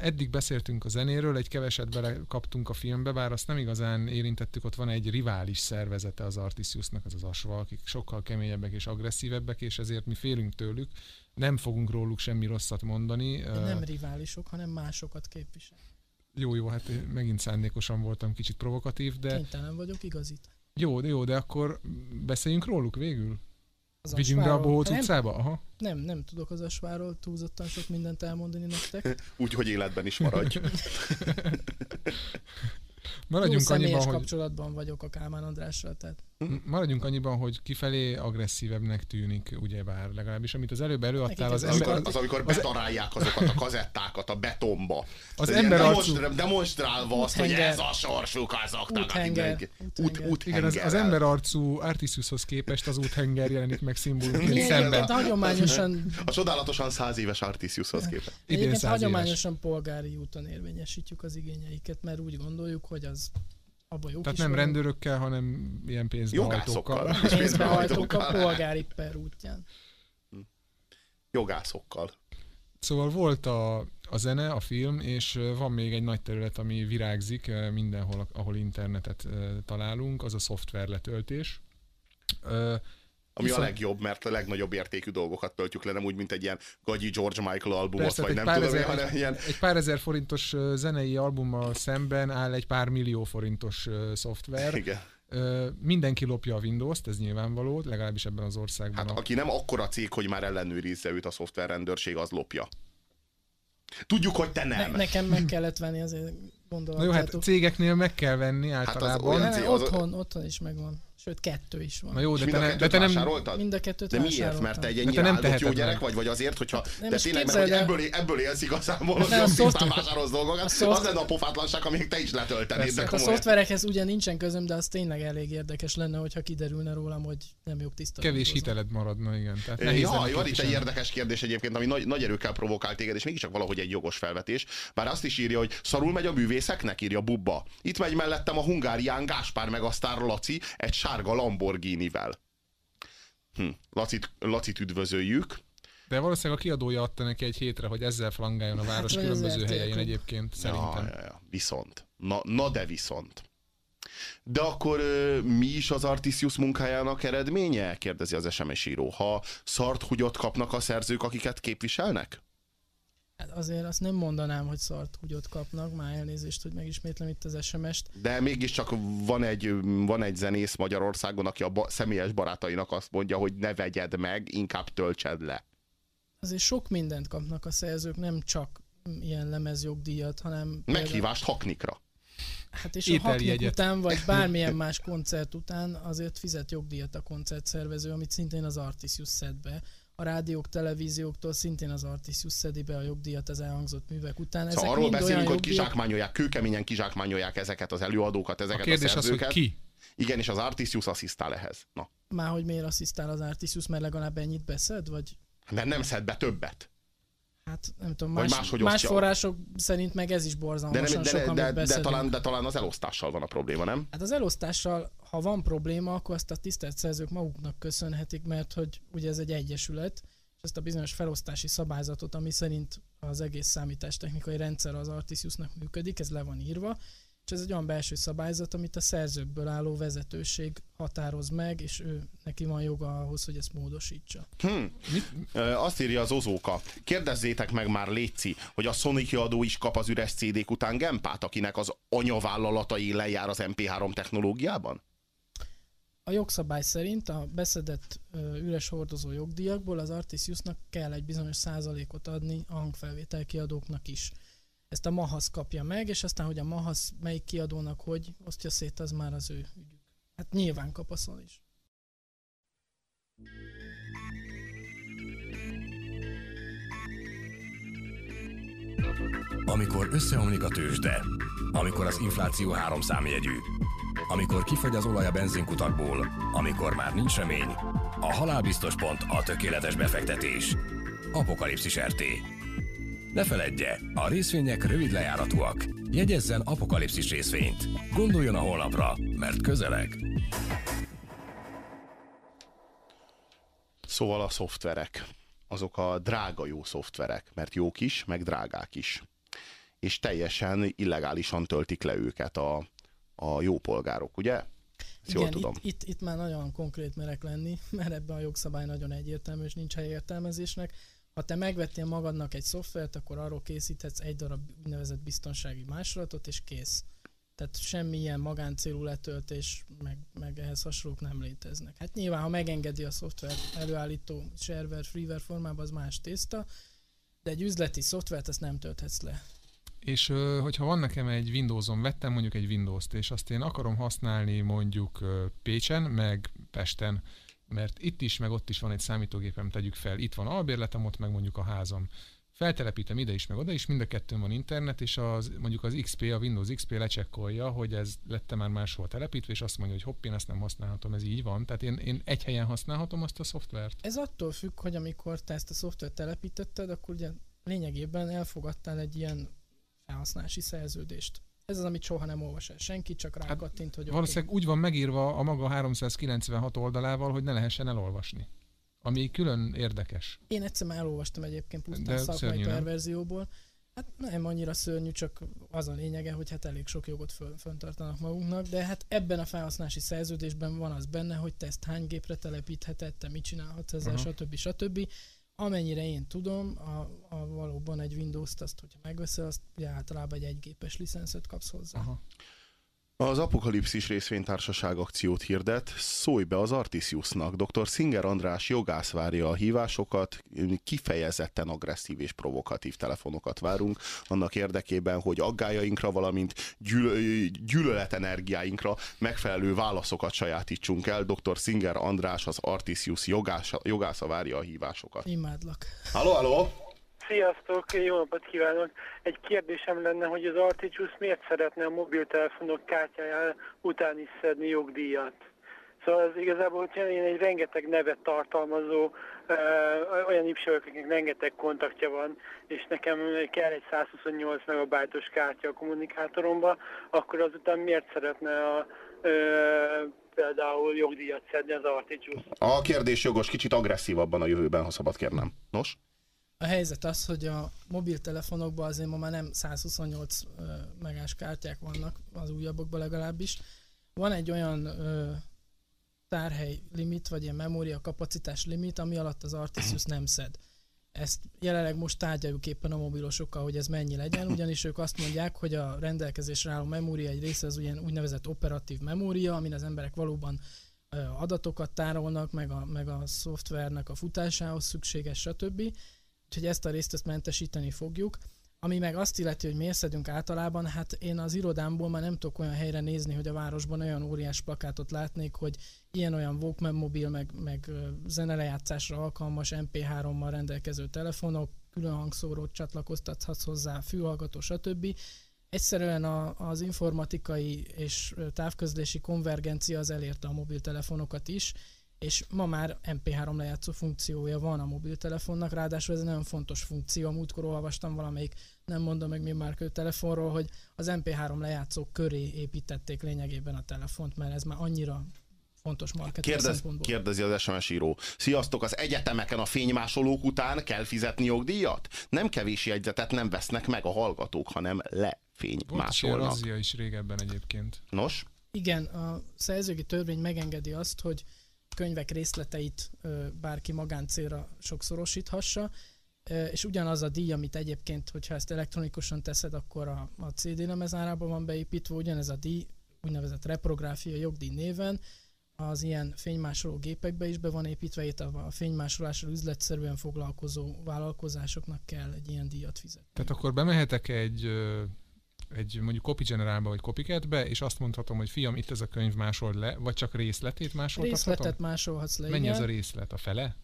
D: Eddig beszéltünk a zenéről, egy keveset belekaptunk a filmbe, bár azt nem igazán érintettük, ott van egy rivális szervezete az Artisiusnak, az az Asva, akik sokkal keményebbek és agresszívebbek, és ezért mi félünk tőlük, nem fogunk róluk semmi rosszat mondani.
E: De nem riválisok, hanem másokat képvisel.
D: Jó, jó, hát megint szándékosan voltam kicsit provokatív, de...
E: Kénytelen vagyok igazít.
D: Jó, de jó, de akkor beszéljünk róluk végül? Az Vigyünk be a Bohóc utcába? Aha.
E: Nem, nem tudok az asváról túlzottan sok mindent elmondani nektek.
B: Úgy, hogy életben is maradj.
E: Maradjunk Jó annyiban, hogy... kapcsolatban vagyok a Kálmán Andrással, tehát...
D: Maradjunk annyiban, hogy kifelé agresszívebbnek tűnik, ugyebár legalábbis, amit az előbb előadtál. Az, ember,
B: az, az, amikor betarálják azokat a kazettákat a betonba.
D: Az ember
B: arcú... Demonstrálva azt, hogy ez a sorsuk azoknak,
E: akiknek...
B: Út, út,
D: Igen, az, az ember arcú Artisiushoz képest az úthenger jelenik meg szimbólumként szemben.
E: hagyományosan...
B: A csodálatosan száz éves Artisiushoz képest.
E: Egyébként hagyományosan polgári úton érvényesítjük az igényeiket, mert úgy gondoljuk, hogy az abban jó
D: Tehát nem van. rendőrökkel, hanem ilyen pénzbehajtókkal.
E: Pénzbehajtókkal, polgári per útján. Hm.
B: Jogászokkal.
D: Szóval volt a, a zene, a film, és van még egy nagy terület, ami virágzik mindenhol, ahol internetet találunk, az a szoftver letöltés.
B: Ami Viszont... a legjobb, mert a legnagyobb értékű dolgokat töltjük le, nem úgy, mint egy ilyen gagyi George Michael albumot, Persze, vagy nem tudom,
D: ezer,
B: hanem
D: egy,
B: ilyen...
D: Egy pár ezer forintos zenei albummal szemben áll egy pár millió forintos szoftver.
B: Igen.
D: Mindenki lopja a Windows-t, ez nyilvánvaló, legalábbis ebben az országban.
B: Hát a... aki nem akkora cég, hogy már ellenőrizze őt a szoftverrendőrség, az lopja. Tudjuk, hogy te nem.
E: Ne, nekem meg kellett venni azért
D: gondolatot. jó, hát cégeknél meg kell venni általában. Hát az
E: olyan, otthon, otthon is megvan. Sőt, kettő is van.
D: Na jó, de te,
B: ne, de te nem...
E: Mind a kettőt
B: De miért? Mert te egy ennyire nem áldott jó gyerek vagy, vagy azért, hogyha nem, de tényleg, mert hogy ebből, ebből élsz igazából, hogy a szoftver... vásárolsz dolgokat, szoft... az lenne a pofátlanság, amíg te is letöltenéd. De
E: a szoftverekhez ugye nincsen közöm, de az tényleg elég érdekes lenne, hogyha kiderülne rólam, hogy nem jogtiszta.
D: Kevés hiteled maradna, igen.
B: Tehát nehéz ja, van itt egy érdekes kérdés egyébként, ami nagy, nagy erőkkel provokál téged, és mégiscsak valahogy egy jogos felvetés. Bár azt is írja, hogy szarul megy a művészeknek, írja Bubba. Itt megy mellettem a hungárián Gáspár meg a sztár Laci egy sárga Lamborghini Lamborghini-vel. Hm. Lacit, Lacit üdvözöljük.
D: De valószínűleg a kiadója adta neki egy hétre, hogy ezzel flangáljon a hát, város hát, különböző helyein egyébként, szerintem.
B: Ja, ja, ja. Viszont. Na, na de viszont. De akkor ö, mi is az Artisius munkájának eredménye? Kérdezi az SMS író. Ha szart kapnak a szerzők, akiket képviselnek?
E: Hát azért azt nem mondanám, hogy szart húgyot kapnak, már elnézést, hogy megismétlem itt az SMS-t.
B: De mégiscsak van egy, van egy zenész Magyarországon, aki a ba- személyes barátainak azt mondja, hogy ne vegyed meg, inkább töltsed le.
E: Azért sok mindent kapnak a szerzők, nem csak ilyen lemezjogdíjat, hanem...
B: Meghívást például... haknikra.
E: Hát és a haknik után, vagy bármilyen más koncert után azért fizet jogdíjat a koncertszervező, amit szintén az Artisius szed be a rádiók, televízióktól szintén az Artisius szedi be a jogdíjat az elhangzott művek után.
B: Szóval arról beszélünk, hogy kizsákmányolják, kőkeményen kizsákmányolják ezeket az előadókat, ezeket a, kérdés a szerzőket. Az, hogy
D: ki?
B: Igen, és az Artisius asszisztál ehhez. Na.
E: Már hogy miért asszisztál az Artisius, mert legalább ennyit beszed, vagy?
B: Mert nem szed be többet.
E: Hát nem tudom,
B: Vagy
E: más,
B: máshogy
E: más források szerint meg ez is
B: De,
E: borzalmasan
B: nem, de,
E: sok,
B: de, de, de, talán, de talán az elosztással van a probléma, nem?
E: Hát az elosztással, ha van probléma, akkor azt a tisztelt szerzők maguknak köszönhetik, mert hogy ugye ez egy egyesület, és ezt a bizonyos felosztási szabályzatot, ami szerint az egész számítástechnikai rendszer az Artisiusnak működik, ez le van írva, és ez egy olyan belső szabályzat, amit a szerzőkből álló vezetőség határoz meg, és ő neki van joga ahhoz, hogy ezt módosítsa.
B: Hm. Ö, Azt írja az Ozóka. Kérdezzétek meg már Léci, hogy a Sony kiadó is kap az üres CD-k után Gempát, akinek az anyavállalatai lejár az MP3 technológiában?
E: A jogszabály szerint a beszedett üres hordozó jogdíjakból az Artisiusnak kell egy bizonyos százalékot adni a hangfelvétel kiadóknak is. Ezt a Mahasz kapja meg, és aztán, hogy a Mahasz melyik kiadónak hogy osztja szét, az már az ő ügyük. Hát nyilván kap a Sony is.
A: Amikor összeomlik a tőzsde, amikor az infláció három számjegyű, amikor kifagy az olaj a benzinkutakból, amikor már nincs remény, a halálbiztos pont a tökéletes befektetés. Apokalipszis RT. Ne feledje, a részvények rövid lejáratúak. Jegyezzen apokalipszis részvényt. Gondoljon a holnapra, mert közeleg.
B: Szóval a szoftverek. Azok a drága jó szoftverek, mert jók is, meg drágák is. És teljesen illegálisan töltik le őket a, a jó polgárok, ugye? Ezt jól
E: Igen,
B: tudom.
E: Itt, itt, itt már nagyon konkrét merek lenni, mert ebben a jogszabály nagyon egyértelmű, és nincs hely értelmezésnek. Ha te megvettél magadnak egy szoftvert, akkor arról készíthetsz egy darab úgynevezett biztonsági másolatot, és kész. Tehát semmilyen magáncélú letöltés, meg, meg ehhez hasonlók nem léteznek. Hát nyilván, ha megengedi a szoftver előállító shareware, freeware formában, az más tészta, de egy üzleti szoftvert ezt nem tölthetsz le.
D: És hogyha van nekem egy Windowsom, vettem mondjuk egy Windows-t, és azt én akarom használni mondjuk Pécsen, meg Pesten, mert itt is, meg ott is van egy számítógépem, tegyük fel, itt van albérletem, ott meg mondjuk a házam. Feltelepítem ide is, meg oda is, mind a kettőn van internet, és az, mondjuk az XP, a Windows XP lecsekkolja, hogy ez lett már máshol telepítve, és azt mondja, hogy hopp, én ezt nem használhatom, ez így van. Tehát én, én egy helyen használhatom azt a szoftvert.
E: Ez attól függ, hogy amikor te ezt a szoftvert telepítetted, akkor ugye lényegében elfogadtál egy ilyen felhasználási szerződést. Ez az, amit soha nem olvas el senki, csak rákattint, hogy oké.
D: Valószínűleg úgy van megírva a maga 396 oldalával, hogy ne lehessen elolvasni. Ami külön érdekes.
E: Én egyszer már elolvastam egyébként pusztán szakmai perverzióból. Hát nem annyira szörnyű, csak az a lényege, hogy hát elég sok jogot föl, föntartanak magunknak, de hát ebben a felhasználási szerződésben van az benne, hogy te ezt hány gépre telepítheted, te mit csinálhatsz ezzel,
D: Aha.
E: stb. stb. Amennyire én tudom, a, a valóban egy Windows-t, azt, hogyha megveszel, azt ugye általában egy egygépes licenszet kapsz hozzá.
D: Aha.
B: Az Apokalipszis részvénytársaság akciót hirdet, szólj be az Artisiusnak. Dr. Singer András jogász várja a hívásokat, kifejezetten agresszív és provokatív telefonokat várunk, annak érdekében, hogy aggájainkra, valamint gyűl- gyűlöletenergiáinkra megfelelő válaszokat sajátítsunk el. Dr. Singer András, az Artisius jogásza, jogásza várja a hívásokat.
E: Imádlak.
B: Halló, halló!
F: Sziasztok, jó napot kívánok! Egy kérdésem lenne, hogy az Artichus miért szeretne a mobiltelefonok kártyájá után is szedni jogdíjat? Szóval ez igazából, hogyha én egy rengeteg nevet tartalmazó, ö, olyan ipsi vagyok, akiknek rengeteg kontaktja van, és nekem kell egy 128 megabájtos kártya a kommunikátoromba, akkor azután miért szeretne a, ö, például jogdíjat szedni az Artichus?
B: A kérdés jogos, kicsit agresszívabban a jövőben, ha szabad kérnem. Nos?
E: A helyzet az, hogy a mobiltelefonokban azért ma már nem 128 ö, megás kártyák vannak, az újabbakban legalábbis. Van egy olyan ö, tárhely limit, vagy ilyen memória kapacitás limit, ami alatt az Artisius nem szed. Ezt jelenleg most tárgyaljuk éppen a mobilosokkal, hogy ez mennyi legyen, ugyanis ők azt mondják, hogy a rendelkezésre álló memória egy része az ilyen úgynevezett operatív memória, amin az emberek valóban adatokat tárolnak, meg a, meg a szoftvernek a futásához szükséges, stb. Úgyhogy ezt a részt ezt mentesíteni fogjuk. Ami meg azt illeti, hogy miért szedünk általában, hát én az irodámból már nem tudok olyan helyre nézni, hogy a városban olyan óriás plakátot látnék, hogy ilyen-olyan Walkman mobil, meg, meg zenelejátszásra alkalmas MP3-mal rendelkező telefonok, külön hangszórót csatlakoztathatsz hozzá, fülhallgató, stb. Egyszerűen a, az informatikai és távközlési konvergencia az elérte a mobiltelefonokat is, és ma már MP3 lejátszó funkciója van a mobiltelefonnak, ráadásul ez egy nagyon fontos funkció. A múltkor olvastam valamelyik, nem mondom meg mi már telefonról, hogy az MP3 lejátszók köré építették lényegében a telefont, mert ez már annyira fontos marketing
B: Kérdez. Kérdezi az SMS író. Sziasztok, az egyetemeken a fénymásolók után kell fizetni jogdíjat? Nem kevés jegyzetet nem vesznek meg a hallgatók, hanem
D: Volt
B: lefénymásolnak.
D: razzia is régebben egyébként.
B: Nos,
E: Igen, a szerzőgi törvény megengedi azt, hogy könyvek részleteit bárki magáncélra sokszorosíthassa, és ugyanaz a díj, amit egyébként, hogyha ezt elektronikusan teszed, akkor a, a CD lemezárában van beépítve, ugyanez a díj, úgynevezett reprográfia jogdíj néven, az ilyen fénymásoló gépekbe is be van építve, itt a, fénymásolással üzletszerűen foglalkozó vállalkozásoknak kell egy ilyen díjat fizetni.
D: Tehát akkor bemehetek egy, egy mondjuk copy generálba vagy copycatbe, és azt mondhatom, hogy fiam, itt ez a könyv másold le, vagy csak részletét másoltathatom?
E: Részletet másolhatsz le,
D: Mennyi
E: igen.
D: ez a részlet? A fele?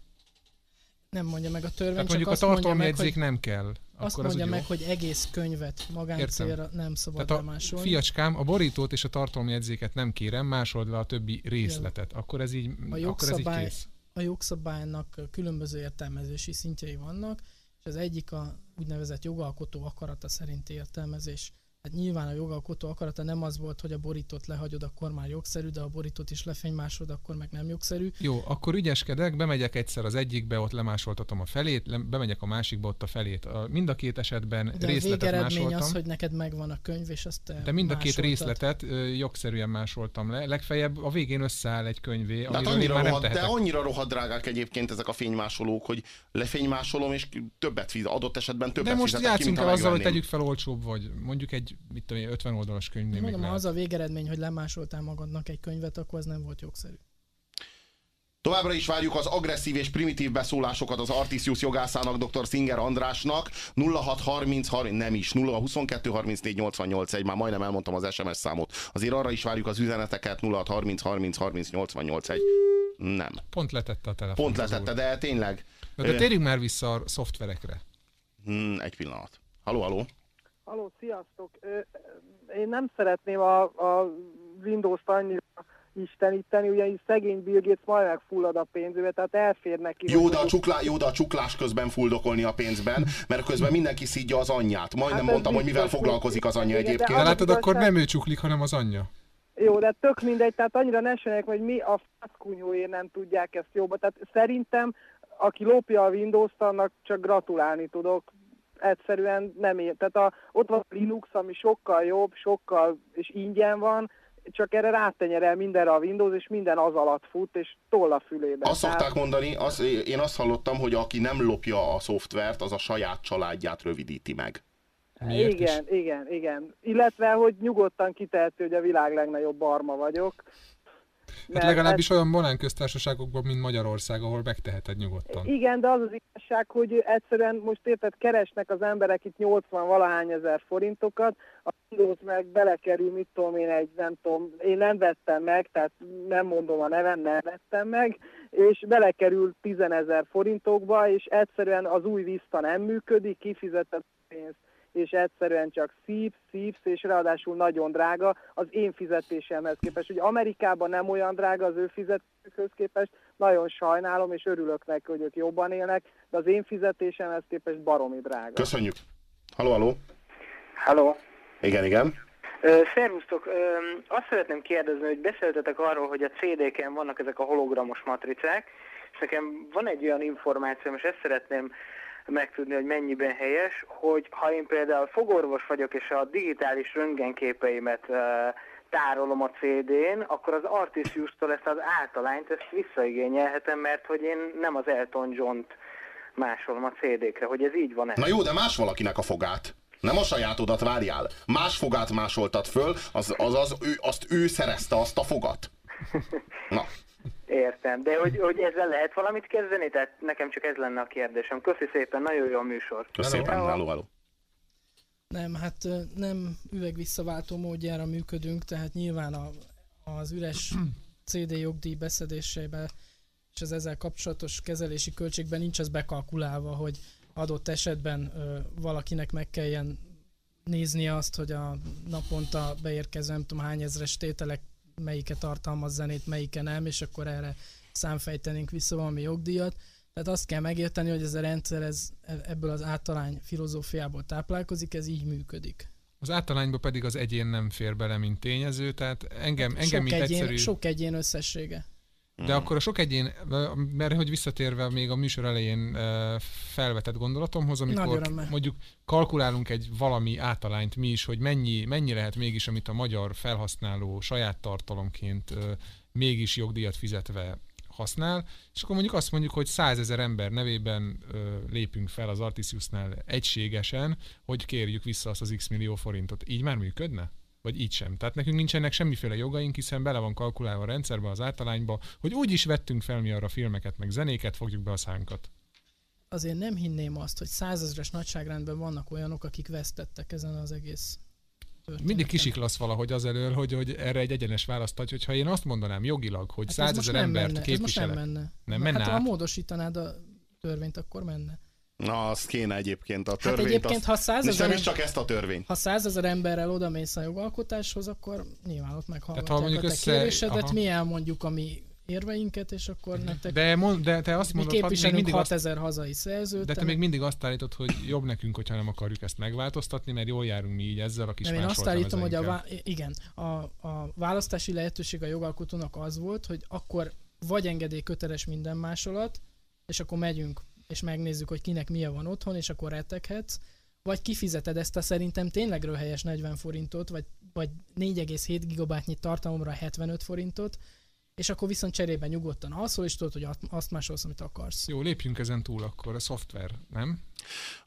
E: Nem mondja meg a törvény,
D: Tehát
E: csak
D: mondjuk a
E: mondja meg,
D: tartalomjegyzék nem kell.
E: azt
D: Akkor az
E: mondja
D: úgy
E: meg,
D: jó.
E: hogy egész könyvet magáncélra nem szabad
D: Tehát a
E: lemásolni.
D: fiacskám, a borítót és a tartalomjegyzéket nem kérem, másold le a többi részletet. Akkor ez így,
E: A
D: akkor ez így kész.
E: a jogszabálynak különböző értelmezési szintjei vannak, és az egyik a úgynevezett jogalkotó akarata szerinti értelmezés. Hát nyilván a jogalkotó akarata nem az volt, hogy a borítót lehagyod, akkor már jogszerű, de a borítót is lefénymásolod, akkor meg nem jogszerű.
D: Jó, akkor ügyeskedek, bemegyek egyszer az egyikbe, ott lemásoltatom a felét, le, bemegyek a másikba, ott a felét. A, mind a két esetben
E: De a
D: részletet
E: végeredmény
D: másoltam.
E: az, hogy neked megvan a könyv, és azt te
D: De mind a két részletet ö, jogszerűen másoltam le. Legfeljebb a végén összeáll egy könyvé,
B: de, hát
D: amiről én
B: annyira
D: már nem
B: rohadt, de annyira rohadt drágák egyébként ezek a fénymásolók, hogy lefénymásolom, és többet fizet, adott esetben többet
D: De most
B: fizetek
D: játszunk el azzal, hogy tegyük fel olcsóbb, vagy mondjuk egy, mit tudom én, 50 oldalas könyvnél még
E: Mondom, ha
D: lehet.
E: az a végeredmény, hogy lemásoltál magadnak egy könyvet, akkor az nem volt jogszerű.
B: Továbbra is várjuk az agresszív és primitív beszólásokat az Artisius jogászának, dr. Singer Andrásnak. 0630, 30, nem is, 022 34 88 1, már majdnem elmondtam az SMS számot. Azért arra is várjuk az üzeneteket, 0630 30 30 88 1. Nem.
D: Pont letette a telefon.
B: Pont letette, de tényleg.
D: De, de térjünk már vissza a szoftverekre.
B: Hmm, egy pillanat. Haló, haló.
F: Halló, sziasztok! Én nem szeretném a, a Windows-t annyira isteníteni, ugyanis szegény Bill Gates majd megfullad a pénzébe, tehát elfér neki.
B: Jó, de, a csuklá, jó, de a csuklás közben fuldokolni a pénzben, mert közben mindenki szídja az anyját. Majdnem
F: Hát
B: mondtam, hogy mivel foglalkozik az anyja
F: Igen,
B: egyébként.
D: De látod, akkor nem ő csuklik, hanem az anyja.
F: Jó, de tök mindegy, tehát annyira ne sejnek, hogy mi a faszkunyhóért nem tudják ezt jobban. Tehát szerintem, aki lopja a Windows-t, annak csak gratulálni tudok. Egyszerűen nem ér. Tehát a, ott van a Linux, ami sokkal jobb, sokkal, és ingyen van, csak erre rátenyerel mindenre a Windows, és minden az alatt fut, és toll a fülébe.
B: Azt szokták mondani, az, én azt hallottam, hogy aki nem lopja a szoftvert, az a saját családját rövidíti meg.
D: Miért
F: igen, igen, igen. Illetve, hogy nyugodtan kiteheti, hogy a világ legnagyobb barma vagyok.
D: Hát legalábbis olyan banán köztársaságokban, mint Magyarország, ahol megteheted nyugodtan.
F: Igen, de az az igazság, hogy egyszerűen most érted, keresnek az emberek itt 80 valahány ezer forintokat, a Windows meg belekerül, mit tudom én, egy, nem tudom, én nem vettem meg, tehát nem mondom a nevem, nem vettem meg, és belekerül 10 ezer forintokba, és egyszerűen az új Vista nem működik, kifizetett pénzt és egyszerűen csak szívsz, szívsz, és ráadásul nagyon drága az én fizetésemhez képest. Ugye Amerikában nem olyan drága az ő fizetésükhöz képest, nagyon sajnálom, és örülök neki, hogy ők jobban élnek, de az én fizetésemhez képest baromi drága.
B: Köszönjük. Haló, haló.
G: Halló.
B: Igen, igen.
G: Szervusztok, azt szeretném kérdezni, hogy beszéltetek arról, hogy a CD-ken vannak ezek a hologramos matricák, és nekem van egy olyan információm, és ezt szeretném megtudni, hogy mennyiben helyes, hogy ha én például fogorvos vagyok, és a digitális röntgenképeimet tárolom a CD-n, akkor az Artisius-tól ezt az általányt ezt visszaigényelhetem, mert hogy én nem az Elton John-t másolom a CD-kre, hogy ez így van-e?
B: Na jó, de más valakinek a fogát. Nem a sajátodat várjál. Más fogát másoltat föl, az, az, az ő, azt ő szerezte azt a fogat. Na,
G: Értem, de hogy, hogy ezzel lehet valamit kezdeni? Tehát nekem csak ez lenne a kérdésem. Köszi szépen, nagyon jó a műsor.
B: köszönöm szépen. Halló, halló.
E: Nem, hát nem üvegvisszaváltó módjára működünk, tehát nyilván a, az üres CD jogdíj beszedésébe és az ezzel kapcsolatos kezelési költségben nincs az bekalkulálva, hogy adott esetben ö, valakinek meg kelljen néznie azt, hogy a naponta beérkező nem tudom hány ezres tételek melyiket tartalmaz zenét, melyike nem, és akkor erre számfejtenénk vissza valami jogdíjat. Tehát azt kell megérteni, hogy ez a rendszer ez, ebből az általány filozófiából táplálkozik, ez így működik.
D: Az általányba pedig az egyén nem fér bele, mint tényező, tehát engem, engem
E: sok
D: mint
E: egyén,
D: egyszerű...
E: Sok egyén összessége.
D: De akkor a sok egyén, mert hogy visszatérve még a műsor elején felvetett gondolatomhoz, amikor mondjuk kalkulálunk egy valami általányt mi is, hogy mennyi, mennyi lehet mégis, amit a magyar felhasználó saját tartalomként mégis jogdíjat fizetve használ, és akkor mondjuk azt mondjuk, hogy százezer ember nevében ö, lépünk fel az Artisiusnál egységesen, hogy kérjük vissza azt az x millió forintot. Így már működne? Vagy így sem. Tehát nekünk nincsenek semmiféle jogaink, hiszen bele van kalkulálva a rendszerbe, az általányba, hogy úgy is vettünk fel mi arra filmeket, meg zenéket, fogjuk be a szánkat.
E: Azért nem hinném azt, hogy százezres nagyságrendben vannak olyanok, akik vesztettek ezen az egész
D: történetem. Mindig kisiklasz valahogy az elől, hogy, hogy erre egy egyenes választ adj, hogyha én azt mondanám jogilag, hogy hát százezer embert
E: menne.
D: képviselek.
E: Ez most nem menne.
D: Nem menne
E: hát
D: át.
E: ha módosítanád a törvényt, akkor menne.
B: Na, azt kéne egyébként a
E: Hát
B: törvényt.
E: egyébként,
B: azt,
E: ha százezer
B: nem is csak ezt a törvényt.
E: Ha százezer emberrel odamész a jogalkotáshoz, akkor nyilván ott meghallgatják
D: mondjuk
E: a te
D: össze-
E: kérésedet,
D: aha.
E: mi elmondjuk a mi érveinket, és akkor nektek
D: De, mond, de te azt mondod, hogy még mindig azt,
E: 6000 hazai szerzőt.
D: de te
E: te
D: még mindig azt állítod, hogy jobb nekünk, hogyha nem akarjuk ezt megváltoztatni, mert jól járunk mi így ezzel a kis
E: Nem, én azt állítom, hogy a, vá- igen, a, a választási lehetőség a jogalkotónak az volt, hogy akkor vagy engedély köteles minden másolat, és akkor megyünk, és megnézzük, hogy kinek milyen van otthon, és akkor reteghetsz, vagy kifizeted ezt a szerintem tényleg röhelyes 40 forintot, vagy, vagy 4,7 gigabájtnyi tartalomra 75 forintot, és akkor viszont cserébe nyugodtan alszol, és tudod, hogy azt- azt másolsz, amit akarsz.
D: Jó, lépjünk ezen túl akkor, a szoftver, nem?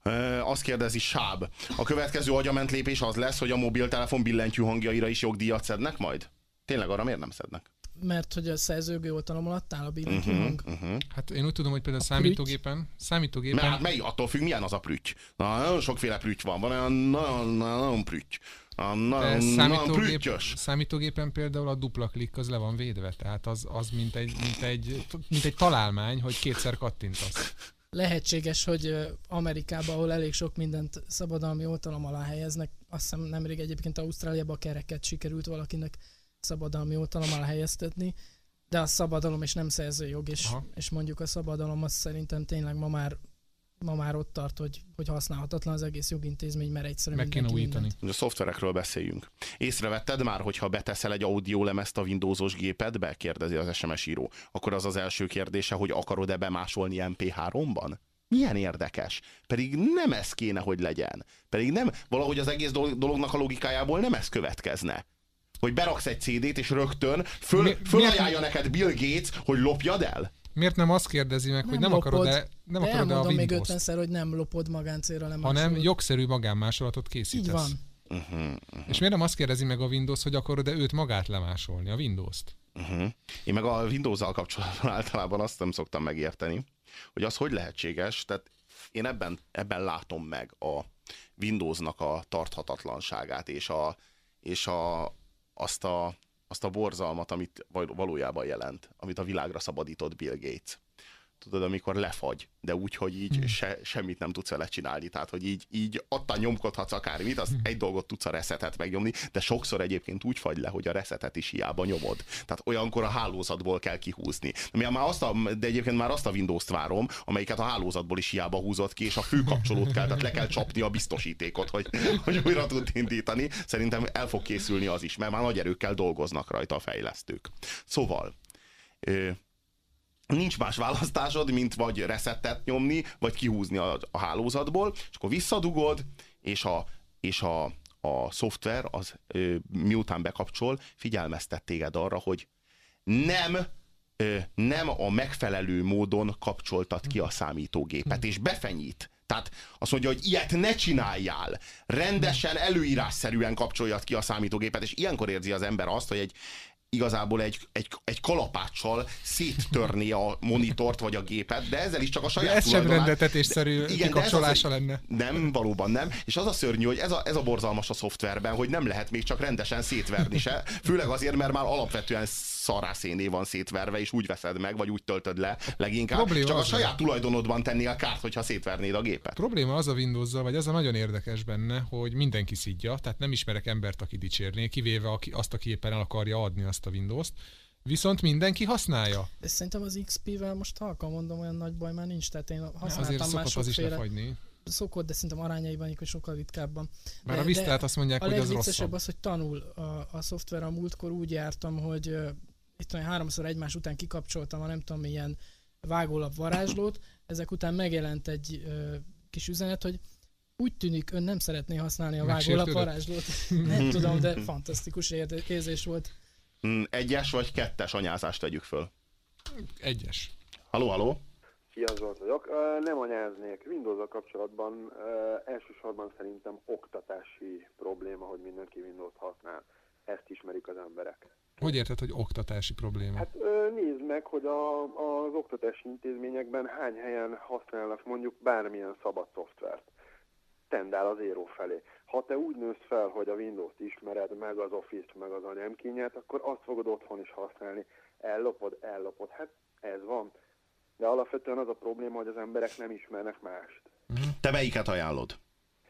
B: Ö, azt kérdezi Sáb. A következő agyament lépés az lesz, hogy a mobiltelefon billentyű hangjaira is jogdíjat szednek majd? Tényleg arra miért nem szednek?
E: Mert hogy a szerzőgő oltalom alatt áll a billentyű
B: Uh-huh, uh-huh.
D: Hát én úgy tudom, hogy például
E: A
D: számítógépen,
B: Mert
D: számítógépen,
B: hát mely, attól függ, milyen az a prütty. Na, nagyon sokféle prütty van. Van olyan nagyon, nagyon prütty. A nagyon
D: számítógép, számítógépen például a dupla klikk az le van védve, tehát az, az mint, egy, mint, egy, mint egy találmány, hogy kétszer kattintasz.
E: Lehetséges, hogy Amerikában, ahol elég sok mindent szabadalmi oltalom alá helyeznek, azt hiszem nemrég egyébként Ausztráliában a kereket sikerült valakinek szabadalmi oltalom alá helyeztetni, de a szabadalom és nem szerzőjog, és,
D: Aha.
E: és mondjuk a szabadalom az szerintem tényleg ma már ma már ott tart, hogy, hogy használhatatlan az egész jogintézmény, mert egyszerűen
D: Meg kéne újítani.
E: mindent.
B: A szoftverekről beszéljünk. Észrevetted már, hogyha beteszel egy audiolemezt a Windowsos gépedbe? Kérdezi az SMS író. Akkor az az első kérdése, hogy akarod-e bemásolni MP3-ban? Milyen érdekes. Pedig nem ez kéne, hogy legyen. Pedig nem, valahogy az egész dolog- dolognak a logikájából nem ez következne. Hogy beraksz egy CD-t, és rögtön föl,
D: Mi-
B: fölajánlja neked Bill Gates, hogy lopjad el?
D: Miért nem azt kérdezi meg, hogy nem akarod-e, nem
E: de
D: akarod-e a
E: elmondom még
D: Windows-t,
E: 50-szer, hogy nem lopod magáncélra nem
D: hanem
E: másolod.
D: jogszerű magánmásolatot készítesz.
E: Így van.
B: Uh-huh.
D: És miért nem azt kérdezi meg a Windows, hogy akarod-e őt magát lemásolni, a Windows-t?
B: Uh-huh. Én meg a Windows-zal kapcsolatban általában azt nem szoktam megérteni, hogy az hogy lehetséges, tehát én ebben, ebben látom meg a Windowsnak a tarthatatlanságát, és, a, és a, azt, a, azt a borzalmat, amit val- valójában jelent, amit a világra szabadított Bill Gates. Tudod, amikor lefagy, de úgy, hogy így
D: Hmm.
B: se, semmit nem tudsz vele csinálni. Tehát, hogy így, így ottan nyomkodhatsz akármit, az egy dolgot tudsz a reszetet megnyomni, de sokszor egyébként úgy fagy le, hogy a reszetet is hiába nyomod. Tehát olyankor a hálózatból kell kihúzni. De, már azt a, de egyébként már azt a Windows-t várom, amelyiket a hálózatból is hiába húzott ki, és a főkapcsolót kell, tehát le kell csapni a biztosítékot, hogy, hogy újra tud indítani. Szerintem el fog készülni az is, mert már nagy erőkkel dolgoznak rajta a fejlesztők. Szóval, nincs más választásod, mint vagy reszettet nyomni, vagy kihúzni a, a hálózatból, és akkor visszadugod, és a, és a, a szoftver, az ö, miután bekapcsol, figyelmeztet téged arra, hogy nem ö, nem a megfelelő módon kapcsoltad ki a számítógépet, és befenyít. Tehát azt mondja, hogy ilyet ne csináljál. Rendesen, előírásszerűen kapcsoljad ki a számítógépet, és ilyenkor érzi az ember azt, hogy egy igazából egy, egy, egy kalapáccsal széttörni a monitort vagy a gépet, de ezzel is csak a
D: De
B: saját
D: ez sem rendetetésszerű
B: Igen, de
D: kikapcsolása lenne.
B: Nem, valóban nem. És az a szörnyű, hogy ez a, ez a borzalmas a szoftverben, hogy nem lehet még csak rendesen szétverni se. Főleg azért, mert már alapvetően szarászéné van szétverve, és úgy veszed meg, vagy úgy töltöd le leginkább.
D: Probléma
B: csak a
D: az
B: saját tulajdonodban tennél kárt, hogyha szétvernéd a gépet.
D: probléma az a windows vagy ez a nagyon érdekes benne, hogy mindenki szidja, tehát nem ismerek embert, aki dicsérné, kivéve aki, azt, aki éppen el akarja adni azt a Windows-t. Viszont mindenki használja.
E: De szerintem az XP-vel most halkan mondom, olyan nagy baj már nincs, tehát én használtam
D: Azért
E: már
D: szokott az is lefagyni.
E: szokott, de szerintem arányaiban hogy sokkal ritkábban.
D: Bár
E: De-
D: a Vistát azt mondják,
E: A
D: hogy az
E: legviccesebb
D: rosszabb.
E: az, hogy tanul a, a szoftver. A múltkor úgy jártam, hogy itt olyan háromszor egymás után kikapcsoltam a nem tudom milyen vágólap varázslót, ezek után megjelent egy uh, kis üzenet, hogy úgy tűnik, ön nem szeretné használni a vágólap varázslót. nem tudom, de fantasztikus érzés volt.
B: Mm, Egyes vagy kettes anyázást tegyük föl.
D: Egyes.
B: Haló, haló?
H: Szia Zsolt vagyok. Ö, Nem anyáznék. windows kapcsolatban ö, elsősorban szerintem oktatási probléma, hogy mindenki Windows-t használ. Ezt ismerik az emberek.
D: Hogy érted, hogy oktatási probléma?
H: Hát nézd meg, hogy a, az oktatási intézményekben hány helyen használnak mondjuk bármilyen szabad szoftvert. Tendál az éró felé. Ha te úgy nősz fel, hogy a Windows-t ismered, meg az Office-t, meg az anyámkényát, akkor azt fogod otthon is használni. Ellopod, ellopod. Hát ez van. De alapvetően az a probléma, hogy az emberek nem ismernek mást.
B: Te melyiket ajánlod?